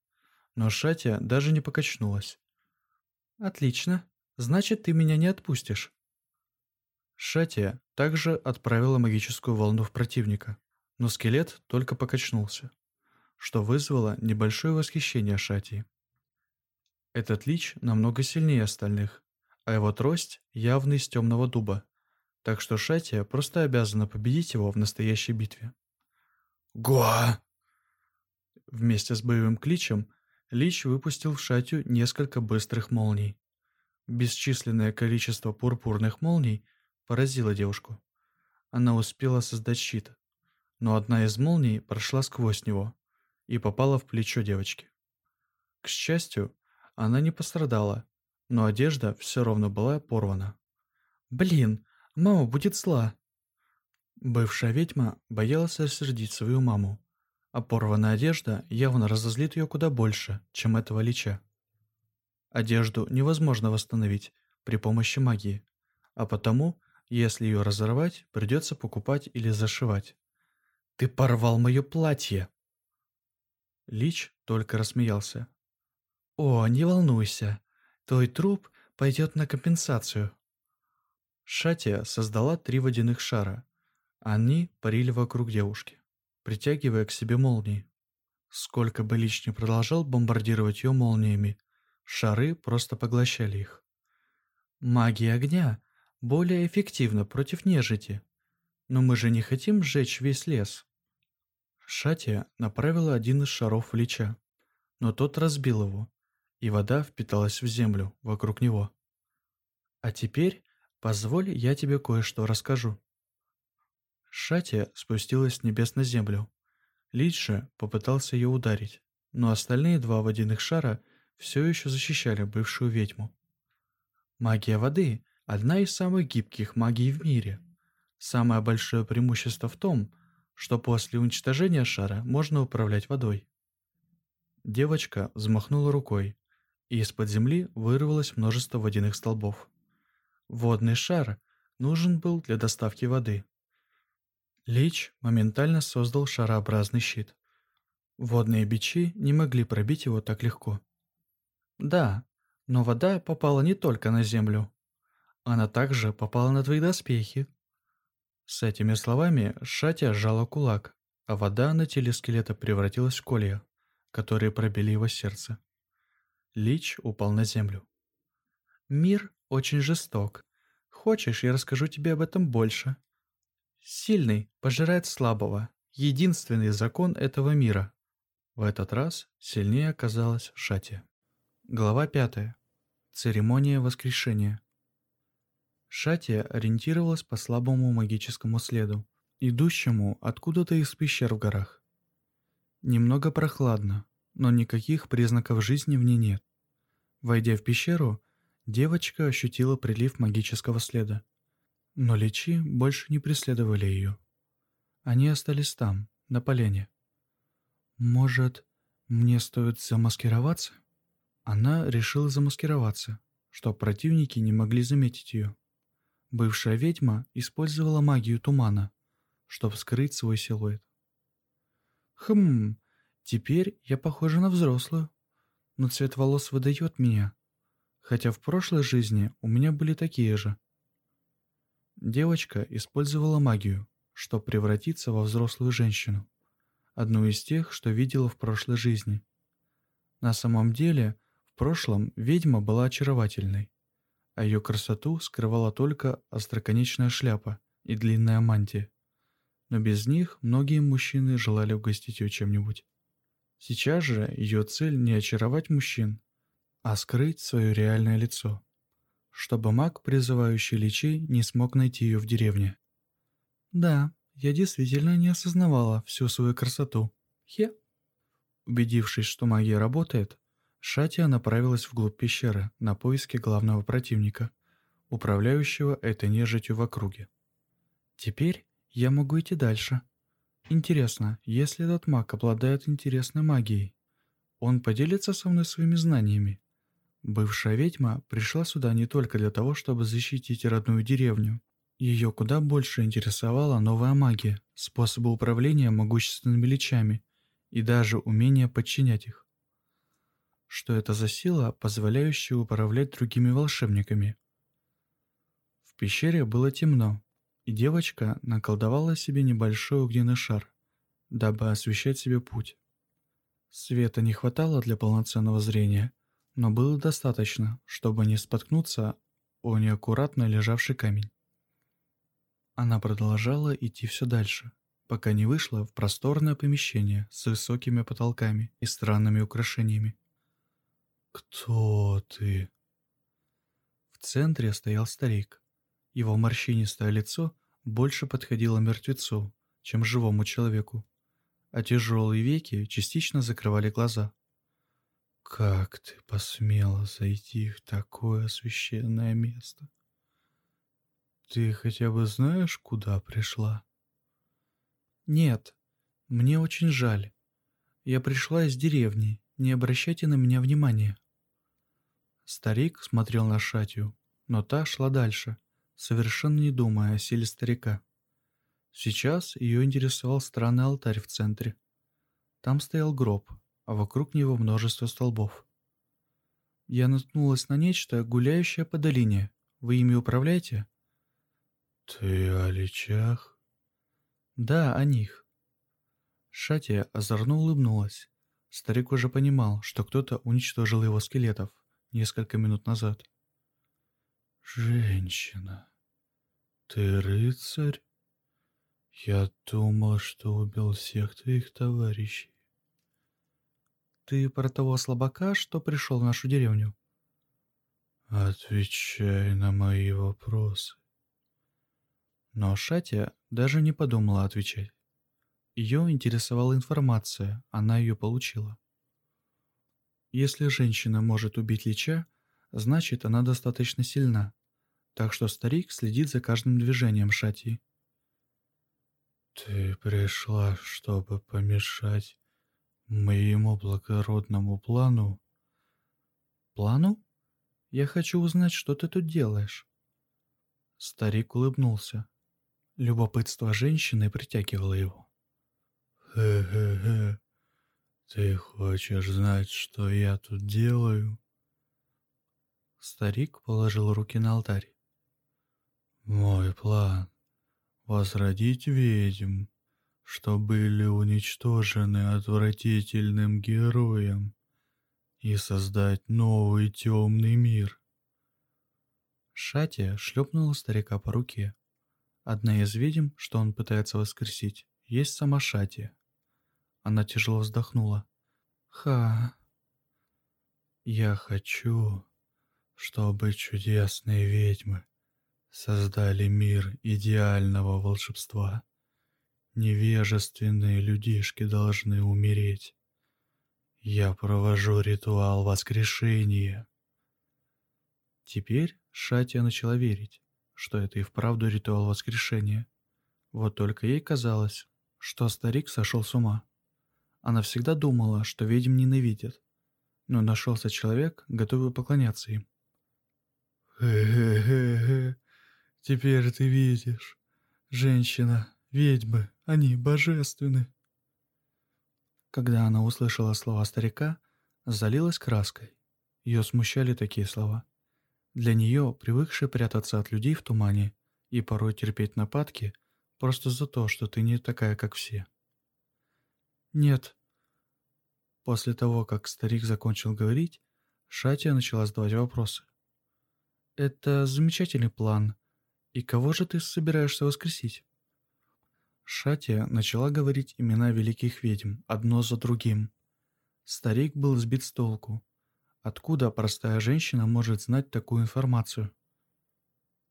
но Шатия даже не покачнулась. «Отлично. Значит, ты меня не отпустишь». Шатия также отправила магическую волну в противника, но скелет только покачнулся, что вызвало небольшое восхищение Шатии. Этот лич намного сильнее остальных, а его трость явно из темного дуба, так что Шатия просто обязана победить его в настоящей битве. «Гуа!» Вместе с боевым кличем Лич выпустил в Шатию несколько быстрых молний. Бесчисленное количество пурпурных молний поразило девушку. Она успела создать щит, но одна из молний прошла сквозь него и попала в плечо девочки. К счастью, она не пострадала, но одежда все равно была порвана. «Блин, мама будет зла!» Бывшая ведьма боялась рассердить свою маму, а порванная одежда явно разозлит ее куда больше, чем этого лича. Одежду невозможно восстановить при помощи магии, а потому, если ее разорвать, придется покупать или зашивать. «Ты порвал мое платье!» Лич только рассмеялся. «О, не волнуйся, твой труп пойдет на компенсацию». Шатия создала три водяных шара. Они парили вокруг девушки, притягивая к себе молнии. Сколько бы Лич не продолжал бомбардировать ее молниями, Шары просто поглощали их. Магия огня более эффективна против нежити. Но мы же не хотим сжечь весь лес. Шатия направила один из шаров в Лича, но тот разбил его, и вода впиталась в землю вокруг него. А теперь позволь я тебе кое-что расскажу. Шатия спустилась с небес на землю. Же попытался ее ударить, но остальные два водяных шара – все еще защищали бывшую ведьму. Магия воды – одна из самых гибких магий в мире. Самое большое преимущество в том, что после уничтожения шара можно управлять водой. Девочка взмахнула рукой, и из-под земли вырвалось множество водяных столбов. Водный шар нужен был для доставки воды. Лич моментально создал шарообразный щит. Водные бичи не могли пробить его так легко. Да, но вода попала не только на землю. Она также попала на твои доспехи. С этими словами Шатя сжала кулак, а вода на теле скелета превратилась в колья, которые пробили его сердце. Лич упал на землю. «Мир очень жесток. Хочешь, я расскажу тебе об этом больше?» Сильный пожирает слабого. Единственный закон этого мира. В этот раз сильнее оказалась Шати. Глава 5. Церемония воскрешения. Шатия ориентировалась по слабому магическому следу, идущему откуда-то из пещер в горах. Немного прохладно, но никаких признаков жизни в ней нет. Войдя в пещеру, девочка ощутила прилив магического следа. Но личи больше не преследовали ее. Они остались там, на полене. «Может, мне стоит замаскироваться?» Она решила замаскироваться, чтобы противники не могли заметить ее. Бывшая ведьма использовала магию тумана, чтобы скрыть свой силуэт. «Хм, теперь я похожа на взрослую, но цвет волос выдает меня, хотя в прошлой жизни у меня были такие же». Девочка использовала магию, чтобы превратиться во взрослую женщину, одну из тех, что видела в прошлой жизни. На самом деле, в прошлом ведьма была очаровательной, а ее красоту скрывала только остроконечная шляпа и длинная мантия. Но без них многие мужчины желали угостить ее чем-нибудь. Сейчас же ее цель не очаровать мужчин, а скрыть свое реальное лицо чтобы маг, призывающий личей, не смог найти ее в деревне. Да, я действительно не осознавала всю свою красоту. Хе. Убедившись, что магия работает, Шатия направилась вглубь пещеры на поиски главного противника, управляющего этой нежитью в округе. Теперь я могу идти дальше. Интересно, если этот маг обладает интересной магией, он поделится со мной своими знаниями Бывшая ведьма пришла сюда не только для того, чтобы защитить родную деревню. Ее куда больше интересовала новая магия, способы управления могущественными личами и даже умение подчинять их. Что это за сила, позволяющая управлять другими волшебниками? В пещере было темно, девочка наколдовала себе небольшой огненный шар, дабы освещать себе путь. Света не хватало для полноценного зрения – но было достаточно, чтобы не споткнуться о неаккуратно лежавший камень. Она продолжала идти все дальше, пока не вышла в просторное помещение с высокими потолками и странными украшениями. «Кто ты?» В центре стоял старик. Его морщинистое лицо больше подходило мертвецу, чем живому человеку, а тяжелые веки частично закрывали глаза. Как ты посмела зайти в такое священное место? Ты хотя бы знаешь, куда пришла? Нет, мне очень жаль. Я пришла из деревни, не обращайте на меня внимания. Старик смотрел на Шатью, но та шла дальше, совершенно не думая о силе старика. Сейчас ее интересовал странный алтарь в центре. Там стоял гроб, а вокруг него множество столбов. Я наткнулась на нечто, гуляющее по долине. Вы ими управляете? Ты о личах? Да, о них. Шатия озорно улыбнулась. Старик уже понимал, что кто-то уничтожил его скелетов несколько минут назад. «Женщина, ты рыцарь? Я думал, что убил всех твоих товарищей. Ты про того слабака, что пришел в нашу деревню? Отвечай на мои вопросы. Но Шатя даже не подумала отвечать. Ее интересовала информация, она ее получила. Если женщина может убить Лича, значит она достаточно сильна, так что старик следит за каждым движением Шати. «Ты пришла, чтобы помешать моему благородному плану плану? Я хочу узнать, что ты тут делаешь». Старик улыбнулся. Любопытство женщины притягивало его. «Хе-хе-хе, ты хочешь знать, что я тут делаю?» Старик положил руки на алтарь. «Мой план — возродить ведьм, что были уничтожены отвратительным героем, и создать новый темный мир». Шатия шлепнула старика по руке. Одна из ведьм, что он пытается воскресить, есть сама Шатия. Она тяжело вздохнула. «Ха...» «Я хочу, чтобы чудесные ведьмы создали мир идеального волшебства. Невежественные людишки должны умереть. Я провожу ритуал воскрешения». Теперь Шатия начала верить, что это и вправду ритуал воскрешения. Вот только ей казалось, что старик сошел с ума. Она всегда думала, что ведьм ненавидят, но нашелся человек, готовый поклоняться им. «Хе-хе-хе, теперь ты видишь. Женщина, ведьмы, они божественны». Когда она услышала слова старика, залилась краской. Ее смущали такие слова. Для нее, привыкшей прятаться от людей в тумане и порой терпеть нападки, просто за то, что ты не такая, как все. «Нет». После того, как старик закончил говорить, Шатия начала задавать вопросы. «Это замечательный план. И кого же ты собираешься воскресить?» Шатия начала говорить имена великих ведьм, одно за другим. Старик был сбит с толку. Откуда простая женщина может знать такую информацию?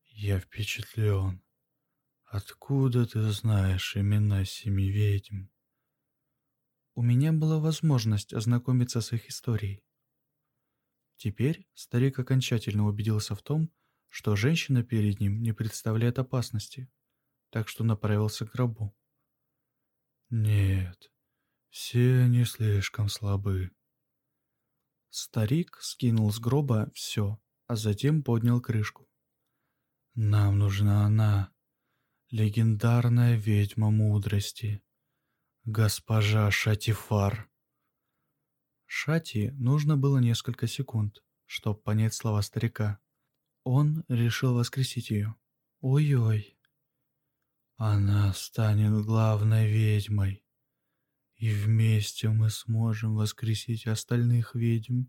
Я впечатлен. Откуда ты знаешь имена семи ведьм? У меня была возможность ознакомиться с их историей. Теперь старик окончательно убедился в том, что женщина перед ним не представляет опасности, так что направился к гробу. Нет, все они слишком слабы. Старик скинул с гроба все, а затем поднял крышку. «Нам нужна она, легендарная ведьма мудрости, госпожа Шатифар». Шати нужно было несколько секунд, чтобы понять слова старика. Он решил воскресить ее. Ой-ой. Она станет главной ведьмой и вместе мы сможем воскресить остальных ведьм,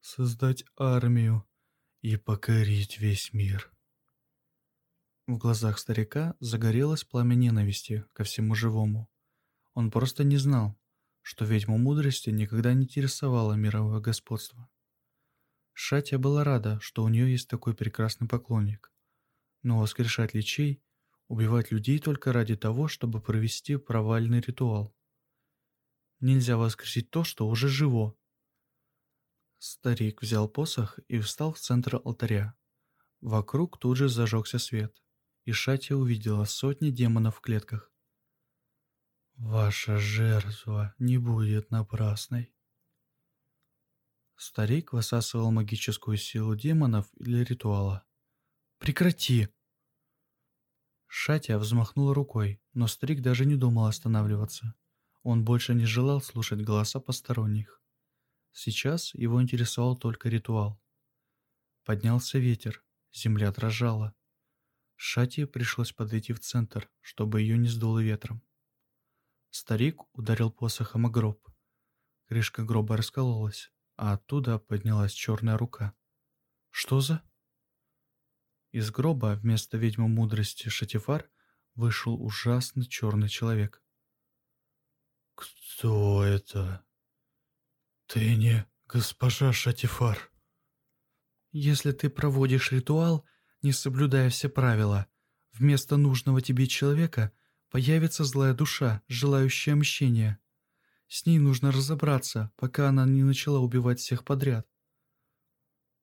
создать армию и покорить весь мир. В глазах старика загорелось пламя ненависти ко всему живому. Он просто не знал, что ведьму мудрости никогда не интересовало мировое господство. Шатя была рада, что у нее есть такой прекрасный поклонник. Но воскрешать личей, убивать людей только ради того, чтобы провести провальный ритуал. Нельзя воскресить то, что уже живо. Старик взял посох и встал в центр алтаря. Вокруг тут же зажегся свет, и Шатя увидела сотни демонов в клетках. «Ваша жертва не будет напрасной». Старик высасывал магическую силу демонов для ритуала. «Прекрати!» Шатя взмахнула рукой, но старик даже не думал останавливаться. Он больше не желал слушать голоса посторонних. Сейчас его интересовал только ритуал. Поднялся ветер, земля дрожала. Шати пришлось подойти в центр, чтобы ее не сдуло ветром. Старик ударил посохом о гроб. Крышка гроба раскололась, а оттуда поднялась черная рука. «Что за...» Из гроба вместо ведьмы мудрости Шатифар вышел ужасный черный человек. «Кто это?» «Ты не госпожа Шатифар?» «Если ты проводишь ритуал, не соблюдая все правила, вместо нужного тебе человека появится злая душа, желающая мщения. С ней нужно разобраться, пока она не начала убивать всех подряд».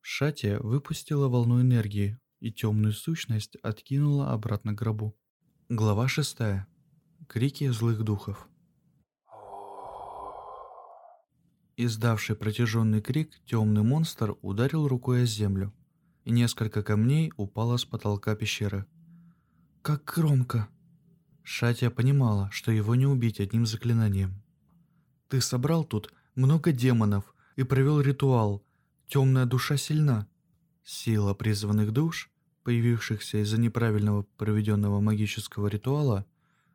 Шатия выпустила волну энергии, и темную сущность откинула обратно к гробу. Глава шестая. Крики злых духов. Издавший протяженный крик, темный монстр ударил рукой о землю, и несколько камней упало с потолка пещеры. «Как громко!» Шатия понимала, что его не убить одним заклинанием. «Ты собрал тут много демонов и провел ритуал. Темная душа сильна. Сила призванных душ, появившихся из-за неправильного проведенного магического ритуала,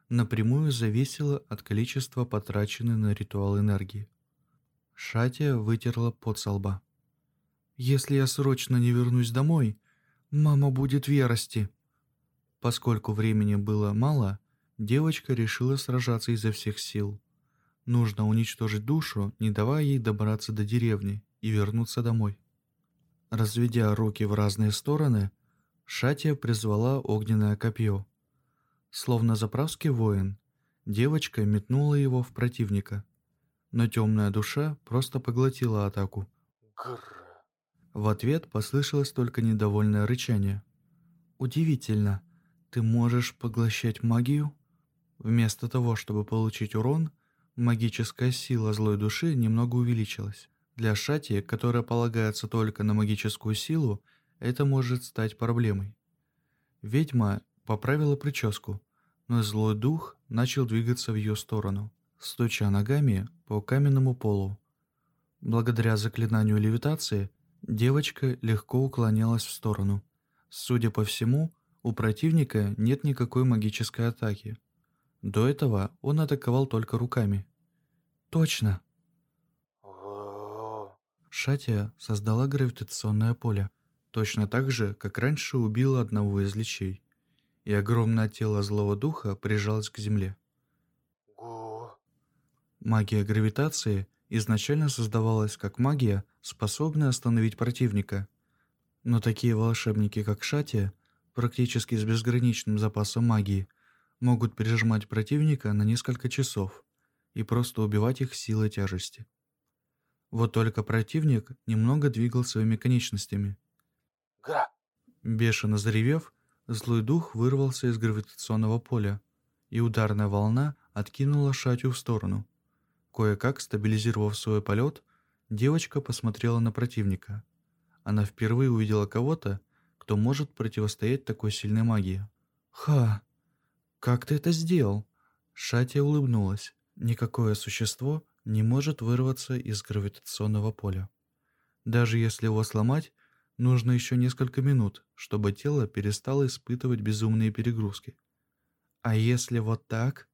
напрямую зависела от количества потраченной на ритуал энергии. Шатия вытерла пот со лба. «Если я срочно не вернусь домой, мама будет в ярости». Поскольку времени было мало, девочка решила сражаться изо всех сил. Нужно уничтожить душу, не давая ей добраться до деревни и вернуться домой. Разведя руки в разные стороны, Шатия призвала огненное копье. Словно заправский воин, девочка метнула его в противника. Но темная душа просто поглотила атаку. В ответ послышалось только недовольное рычание. «Удивительно, ты можешь поглощать магию?» Вместо того, чтобы получить урон, магическая сила злой души немного увеличилась. Для Шати, которая полагается только на магическую силу, это может стать проблемой. Ведьма поправила прическу, но злой дух начал двигаться в ее сторону, стуча ногами по каменному полу. Благодаря заклинанию левитации, девочка легко уклонялась в сторону. Судя по всему, у противника нет никакой магической атаки. До этого он атаковал только руками. «Точно!» Шатия создала гравитационное поле, точно так же, как раньше убила одного из личей, и огромное тело злого духа прижалось к земле. Магия гравитации изначально создавалась как магия, способная остановить противника. Но такие волшебники, как Шатия, практически с безграничным запасом магии, могут прижимать противника на несколько часов и просто убивать их силой тяжести. Вот только противник немного двигал своими конечностями. Гра! Бешено заревев, злой дух вырвался из гравитационного поля, и ударная волна откинула Шатю в сторону. Кое-как стабилизировав свой полет, девочка посмотрела на противника. Она впервые увидела кого-то, кто может противостоять такой сильной магии. «Ха! Как ты это сделал?» Шатя улыбнулась. Никакое существо не может вырваться из гравитационного поля. Даже если его сломать, нужно еще несколько минут, чтобы тело перестало испытывать безумные перегрузки. А если вот так?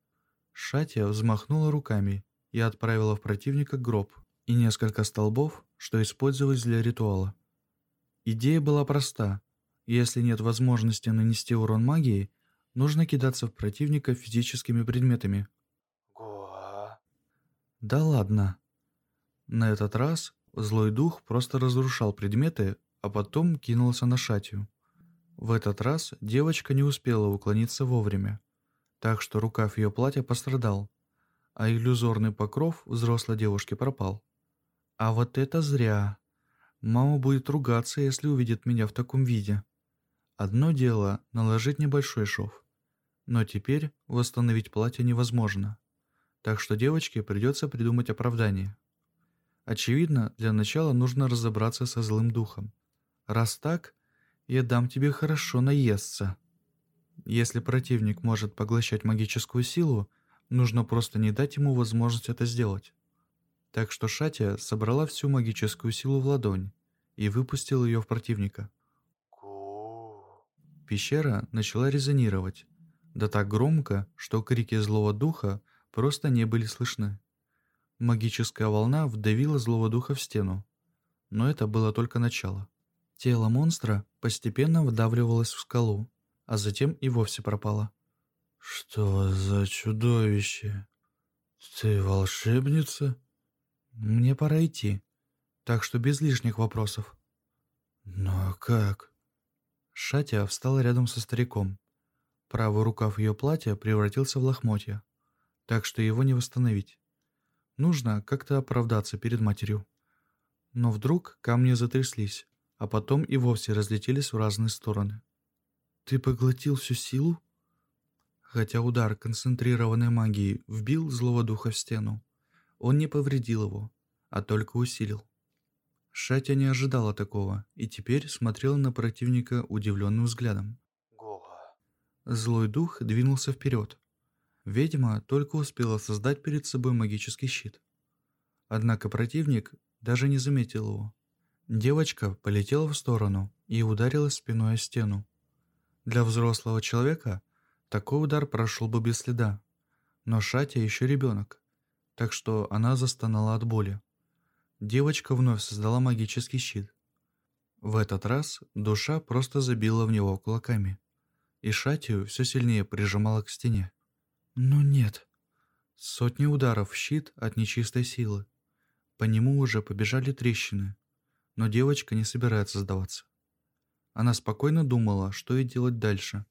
Шатия взмахнула руками и отправила в противника гроб и несколько столбов, что использовались для ритуала. Идея была проста. Если нет возможности нанести урон магией, нужно кидаться в противника физическими предметами – да ладно. На этот раз злой дух просто разрушал предметы, а потом кинулся на шатью. В этот раз девочка не успела уклониться вовремя, так что рукав ее платья пострадал, а иллюзорный покров взрослой девушки пропал. А вот это зря. Мама будет ругаться, если увидит меня в таком виде. Одно дело наложить небольшой шов, но теперь восстановить платье невозможно так что девочке придется придумать оправдание. Очевидно, для начала нужно разобраться со злым духом. Раз так, я дам тебе хорошо наесться. Если противник может поглощать магическую силу, нужно просто не дать ему возможность это сделать. Так что Шатия собрала всю магическую силу в ладонь и выпустила ее в противника. Пещера начала резонировать, да так громко, что крики злого духа просто не были слышны. Магическая волна вдавила злого духа в стену. Но это было только начало. Тело монстра постепенно вдавливалось в скалу, а затем и вовсе пропало. «Что за чудовище? Ты волшебница?» «Мне пора идти, так что без лишних вопросов». «Ну а как?» Шатя встала рядом со стариком. Правый рукав ее платья превратился в лохмотья так что его не восстановить. Нужно как-то оправдаться перед матерью. Но вдруг камни затряслись, а потом и вовсе разлетелись в разные стороны. «Ты поглотил всю силу?» Хотя удар концентрированной магии вбил злого духа в стену, он не повредил его, а только усилил. Шатя не ожидала такого и теперь смотрела на противника удивленным взглядом. Злой дух двинулся вперед. Ведьма только успела создать перед собой магический щит. Однако противник даже не заметил его. Девочка полетела в сторону и ударилась спиной о стену. Для взрослого человека такой удар прошел бы без следа. Но Шатя еще ребенок, так что она застонала от боли. Девочка вновь создала магический щит. В этот раз душа просто забила в него кулаками и Шатию все сильнее прижимала к стене. Но нет. Сотни ударов в щит от нечистой силы. По нему уже побежали трещины, но девочка не собирается сдаваться. Она спокойно думала, что ей делать дальше,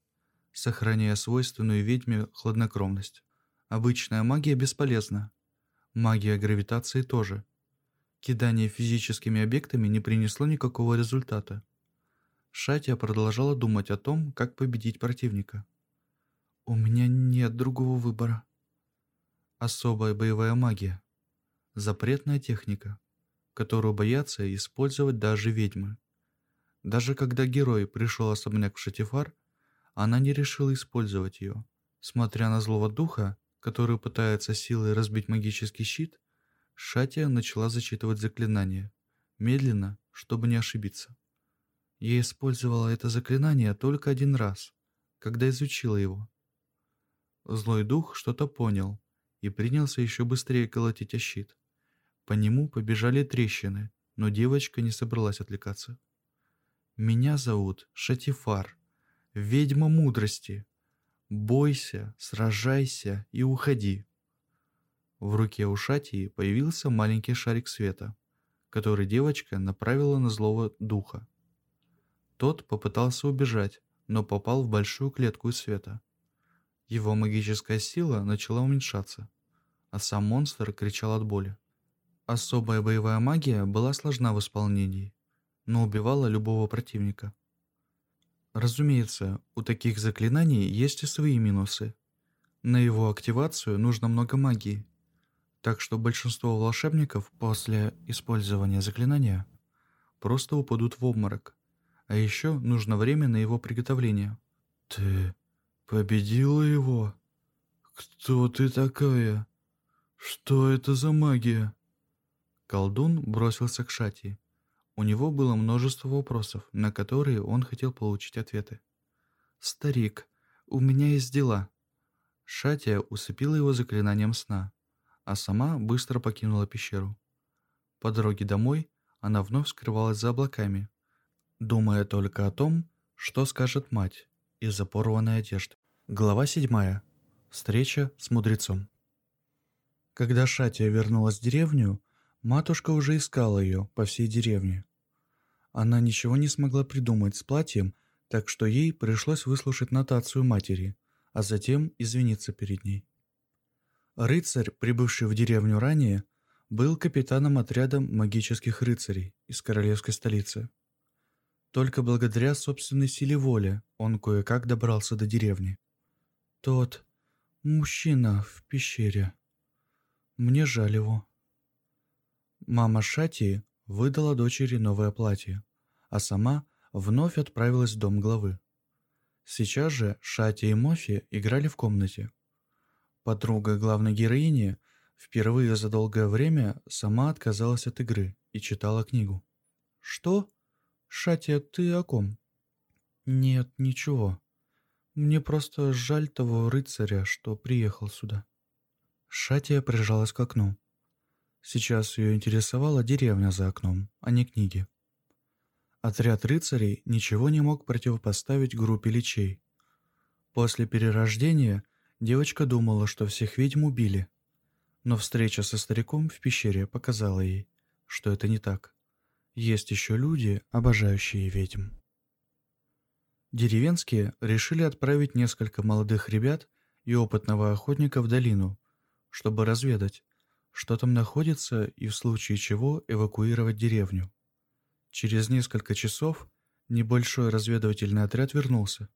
сохраняя свойственную ведьме хладнокровность. Обычная магия бесполезна. Магия гравитации тоже. Кидание физическими объектами не принесло никакого результата. Шатия продолжала думать о том, как победить противника. «У меня нет другого выбора». Особая боевая магия. Запретная техника, которую боятся использовать даже ведьмы. Даже когда герой пришел особняк в Шатифар, она не решила использовать ее. Смотря на злого духа, который пытается силой разбить магический щит, Шатия начала зачитывать заклинание, медленно, чтобы не ошибиться. Я использовала это заклинание только один раз, когда изучила его. Злой дух что-то понял и принялся еще быстрее колотить о щит. По нему побежали трещины, но девочка не собралась отвлекаться. «Меня зовут Шатифар, ведьма мудрости. Бойся, сражайся и уходи». В руке у Шатии появился маленький шарик света, который девочка направила на злого духа. Тот попытался убежать, но попал в большую клетку из света. Его магическая сила начала уменьшаться, а сам монстр кричал от боли. Особая боевая магия была сложна в исполнении, но убивала любого противника. Разумеется, у таких заклинаний есть и свои минусы. На его активацию нужно много магии, так что большинство волшебников после использования заклинания просто упадут в обморок а еще нужно время на его приготовление. «Ты победила его? Кто ты такая? Что это за магия?» Колдун бросился к Шати. У него было множество вопросов, на которые он хотел получить ответы. «Старик, у меня есть дела». Шатия усыпила его заклинанием сна, а сама быстро покинула пещеру. По дороге домой она вновь скрывалась за облаками, думая только о том, что скажет мать из-за порванной одежды. Глава 7. Встреча с мудрецом. Когда Шатия вернулась в деревню, матушка уже искала ее по всей деревне. Она ничего не смогла придумать с платьем, так что ей пришлось выслушать нотацию матери, а затем извиниться перед ней. Рыцарь, прибывший в деревню ранее, был капитаном отряда магических рыцарей из королевской столицы. Только благодаря собственной силе воли он кое-как добрался до деревни. Тот мужчина в пещере. Мне жаль его. Мама Шати выдала дочери новое платье, а сама вновь отправилась в дом главы. Сейчас же Шати и Мофи играли в комнате. Подруга главной героини впервые за долгое время сама отказалась от игры и читала книгу. «Что?» «Шатя, ты о ком?» «Нет, ничего. Мне просто жаль того рыцаря, что приехал сюда». Шатия прижалась к окну. Сейчас ее интересовала деревня за окном, а не книги. Отряд рыцарей ничего не мог противопоставить группе личей. После перерождения девочка думала, что всех ведьм убили. Но встреча со стариком в пещере показала ей, что это не так. Есть еще люди, обожающие ведьм. Деревенские решили отправить несколько молодых ребят и опытного охотника в долину, чтобы разведать, что там находится и в случае чего эвакуировать деревню. Через несколько часов небольшой разведывательный отряд вернулся.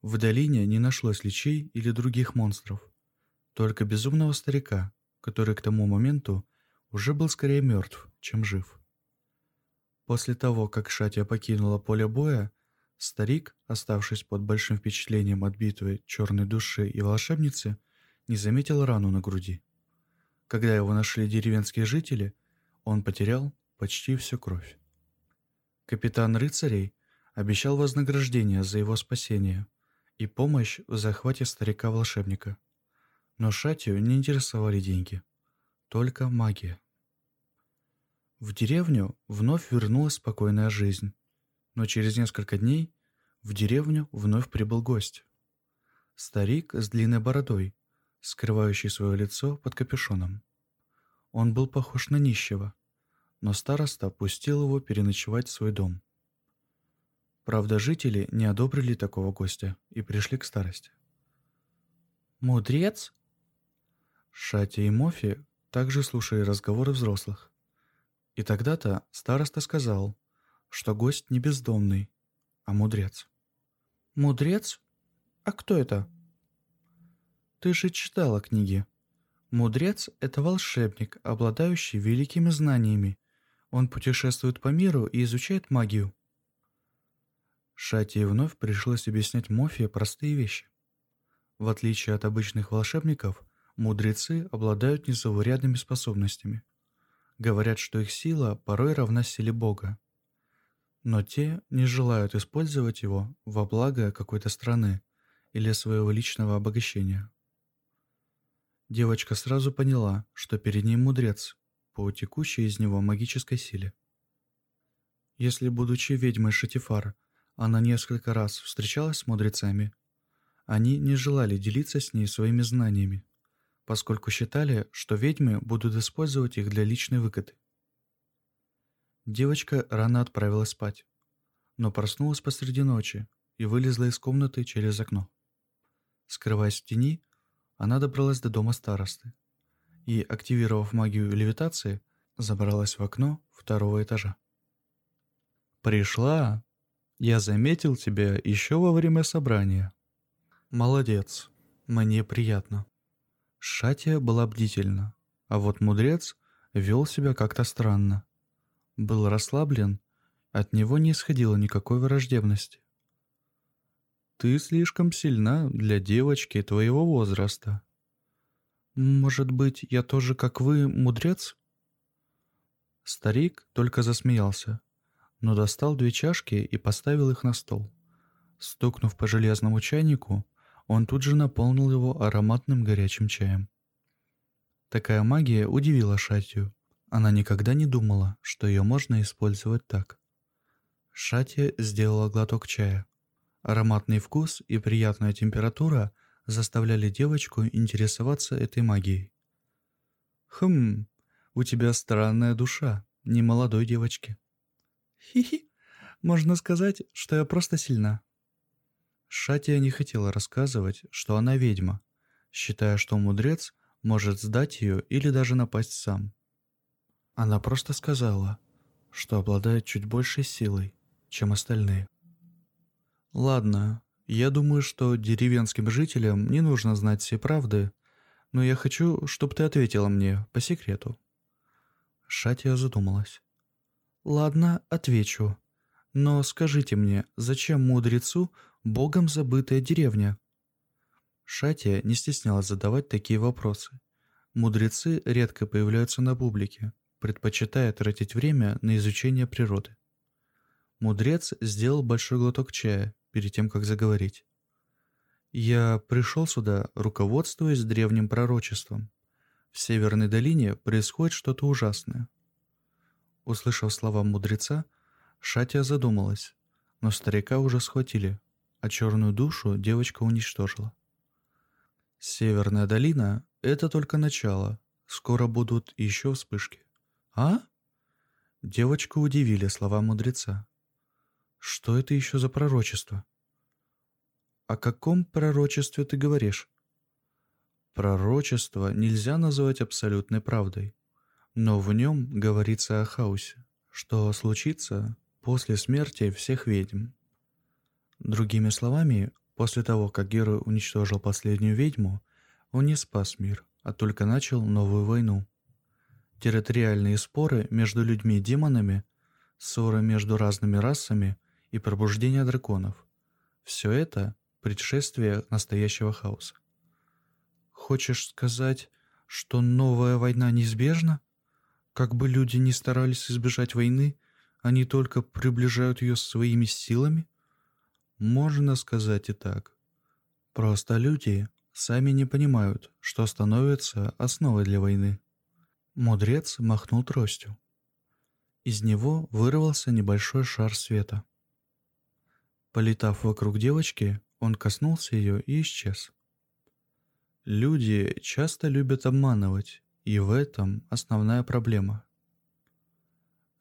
В долине не нашлось личей или других монстров, только безумного старика, который к тому моменту уже был скорее мертв, чем жив. После того, как Шатия покинула поле боя, старик, оставшись под большим впечатлением от битвы черной души и волшебницы, не заметил рану на груди. Когда его нашли деревенские жители, он потерял почти всю кровь. Капитан рыцарей обещал вознаграждение за его спасение и помощь в захвате старика-волшебника. Но Шатию не интересовали деньги, только магия. В деревню вновь вернулась спокойная жизнь, но через несколько дней в деревню вновь прибыл гость. Старик с длинной бородой, скрывающий свое лицо под капюшоном. Он был похож на нищего, но староста пустил его переночевать в свой дом. Правда, жители не одобрили такого гостя и пришли к старости. «Мудрец?» Шати и Мофи также слушали разговоры взрослых. И тогда-то староста сказал, что гость не бездомный, а мудрец. «Мудрец? А кто это?» «Ты же читала книги. Мудрец — это волшебник, обладающий великими знаниями. Он путешествует по миру и изучает магию». Шати вновь пришлось объяснять Мофе простые вещи. В отличие от обычных волшебников, мудрецы обладают незаурядными способностями. Говорят, что их сила порой равна силе Бога. Но те не желают использовать его во благо какой-то страны или своего личного обогащения. Девочка сразу поняла, что перед ней мудрец, по текущей из него магической силе. Если, будучи ведьмой Шатифар, она несколько раз встречалась с мудрецами, они не желали делиться с ней своими знаниями поскольку считали, что ведьмы будут использовать их для личной выгоды. Девочка рано отправилась спать, но проснулась посреди ночи и вылезла из комнаты через окно. Скрываясь в тени, она добралась до дома старосты и, активировав магию левитации, забралась в окно второго этажа. «Пришла? Я заметил тебя еще во время собрания. Молодец, мне приятно». Шатия была бдительна, а вот мудрец вел себя как-то странно. Был расслаблен, от него не исходило никакой враждебности. «Ты слишком сильна для девочки твоего возраста. Может быть, я тоже, как вы, мудрец?» Старик только засмеялся, но достал две чашки и поставил их на стол. Стукнув по железному чайнику, он тут же наполнил его ароматным горячим чаем. Такая магия удивила Шатью. Она никогда не думала, что ее можно использовать так. Шатья сделала глоток чая. Ароматный вкус и приятная температура заставляли девочку интересоваться этой магией. «Хм, у тебя странная душа, не молодой девочки». «Хи-хи, можно сказать, что я просто сильна», Шатия не хотела рассказывать, что она ведьма, считая, что мудрец может сдать ее или даже напасть сам. Она просто сказала, что обладает чуть большей силой, чем остальные. «Ладно, я думаю, что деревенским жителям не нужно знать всей правды, но я хочу, чтобы ты ответила мне по секрету». Шатия задумалась. «Ладно, отвечу. Но скажите мне, зачем мудрецу богом забытая деревня. Шатия не стеснялась задавать такие вопросы. Мудрецы редко появляются на публике, предпочитая тратить время на изучение природы. Мудрец сделал большой глоток чая перед тем, как заговорить. «Я пришел сюда, руководствуясь древним пророчеством. В Северной долине происходит что-то ужасное». Услышав слова мудреца, Шатия задумалась, но старика уже схватили, а черную душу девочка уничтожила. Северная долина — это только начало. Скоро будут еще вспышки. А? Девочку удивили слова мудреца. Что это еще за пророчество? О каком пророчестве ты говоришь? Пророчество нельзя называть абсолютной правдой, но в нем говорится о хаосе, что случится после смерти всех ведьм. Другими словами, после того, как герой уничтожил последнюю ведьму, он не спас мир, а только начал новую войну. территориальные споры между людьми и демонами, ссоры между разными расами и пробуждение драконов. Все это – предшествие настоящего хаоса. Хочешь сказать, что новая война неизбежна? Как бы люди ни старались избежать войны, они только приближают ее своими силами? Можно сказать и так. Просто люди сами не понимают, что становится основой для войны. Мудрец махнул тростью. Из него вырвался небольшой шар света. Полетав вокруг девочки, он коснулся ее и исчез. Люди часто любят обманывать, и в этом основная проблема.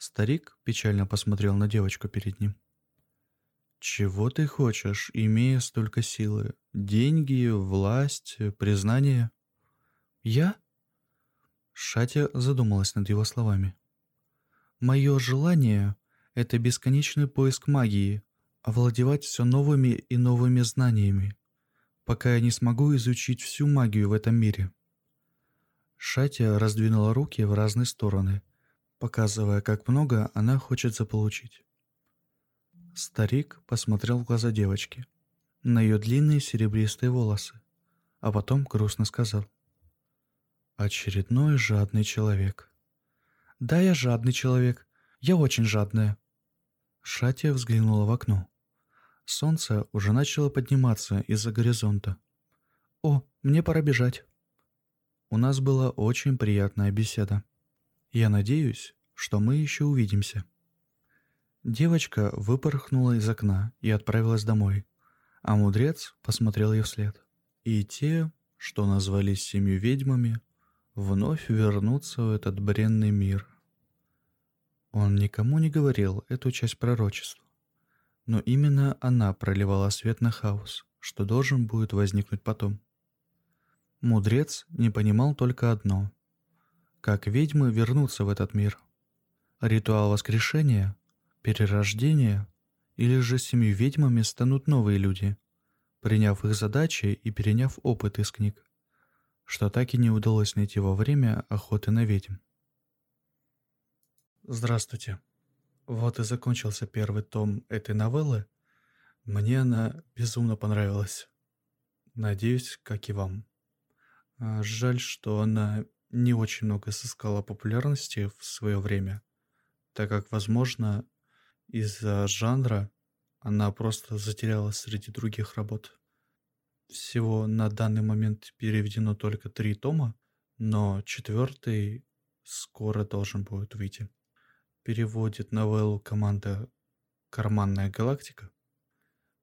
Старик печально посмотрел на девочку перед ним. «Чего ты хочешь, имея столько силы? Деньги, власть, признание?» «Я?» Шатя задумалась над его словами. «Мое желание — это бесконечный поиск магии, овладевать все новыми и новыми знаниями, пока я не смогу изучить всю магию в этом мире». Шатя раздвинула руки в разные стороны, показывая, как много она хочет заполучить. Старик посмотрел в глаза девочки, на ее длинные серебристые волосы, а потом грустно сказал. «Очередной жадный человек». «Да, я жадный человек. Я очень жадная». Шатия взглянула в окно. Солнце уже начало подниматься из-за горизонта. «О, мне пора бежать». У нас была очень приятная беседа. Я надеюсь, что мы еще увидимся. Девочка выпорхнула из окна и отправилась домой, а мудрец посмотрел ей вслед. И те, что назвались семью ведьмами, вновь вернутся в этот бренный мир. Он никому не говорил эту часть пророчества, но именно она проливала свет на хаос, что должен будет возникнуть потом. Мудрец не понимал только одно – как ведьмы вернутся в этот мир. Ритуал воскрешения перерождение или же семью ведьмами станут новые люди, приняв их задачи и переняв опыт из книг, что так и не удалось найти во время охоты на ведьм. Здравствуйте. Вот и закончился первый том этой новеллы. Мне она безумно понравилась. Надеюсь, как и вам. А, жаль, что она не очень много сыскала популярности в свое время, так как, возможно, из-за жанра она просто затерялась среди других работ. Всего на данный момент переведено только три тома, но четвертый скоро должен будет выйти. Переводит новеллу команда «Карманная галактика».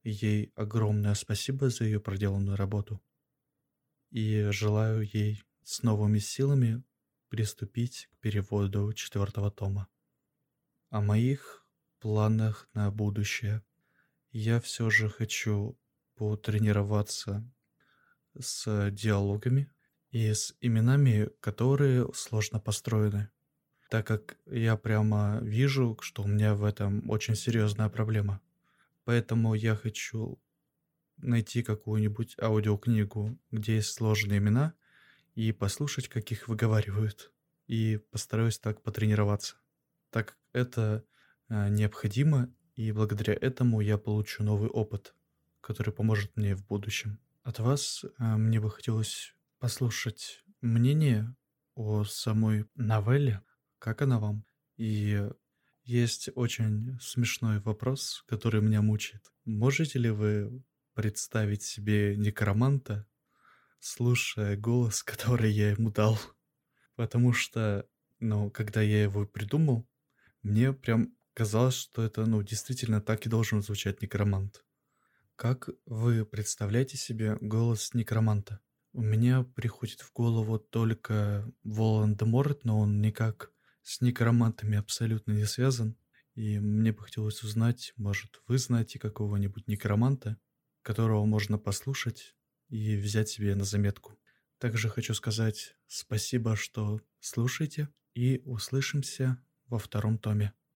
Ей огромное спасибо за ее проделанную работу. И желаю ей с новыми силами приступить к переводу четвертого тома. О моих планах на будущее. Я все же хочу потренироваться с диалогами и с именами, которые сложно построены. Так как я прямо вижу, что у меня в этом очень серьезная проблема. Поэтому я хочу найти какую-нибудь аудиокнигу, где есть сложные имена, и послушать, как их выговаривают. И постараюсь так потренироваться. Так это а, необходимо, и благодаря этому я получу новый опыт, который поможет мне в будущем. От вас а, мне бы хотелось послушать мнение о самой новелле, как она вам. И есть очень смешной вопрос, который меня мучает. Можете ли вы представить себе некроманта, слушая голос, который я ему дал? Потому что, ну, когда я его придумал, мне прям казалось, что это, ну, действительно так и должен звучать некромант. Как вы представляете себе голос некроманта? У меня приходит в голову только Волан-де-Морт, но он никак с некромантами абсолютно не связан. И мне бы хотелось узнать, может, вы знаете какого-нибудь некроманта, которого можно послушать и взять себе на заметку. Также хочу сказать спасибо, что слушаете, и услышимся во втором томе.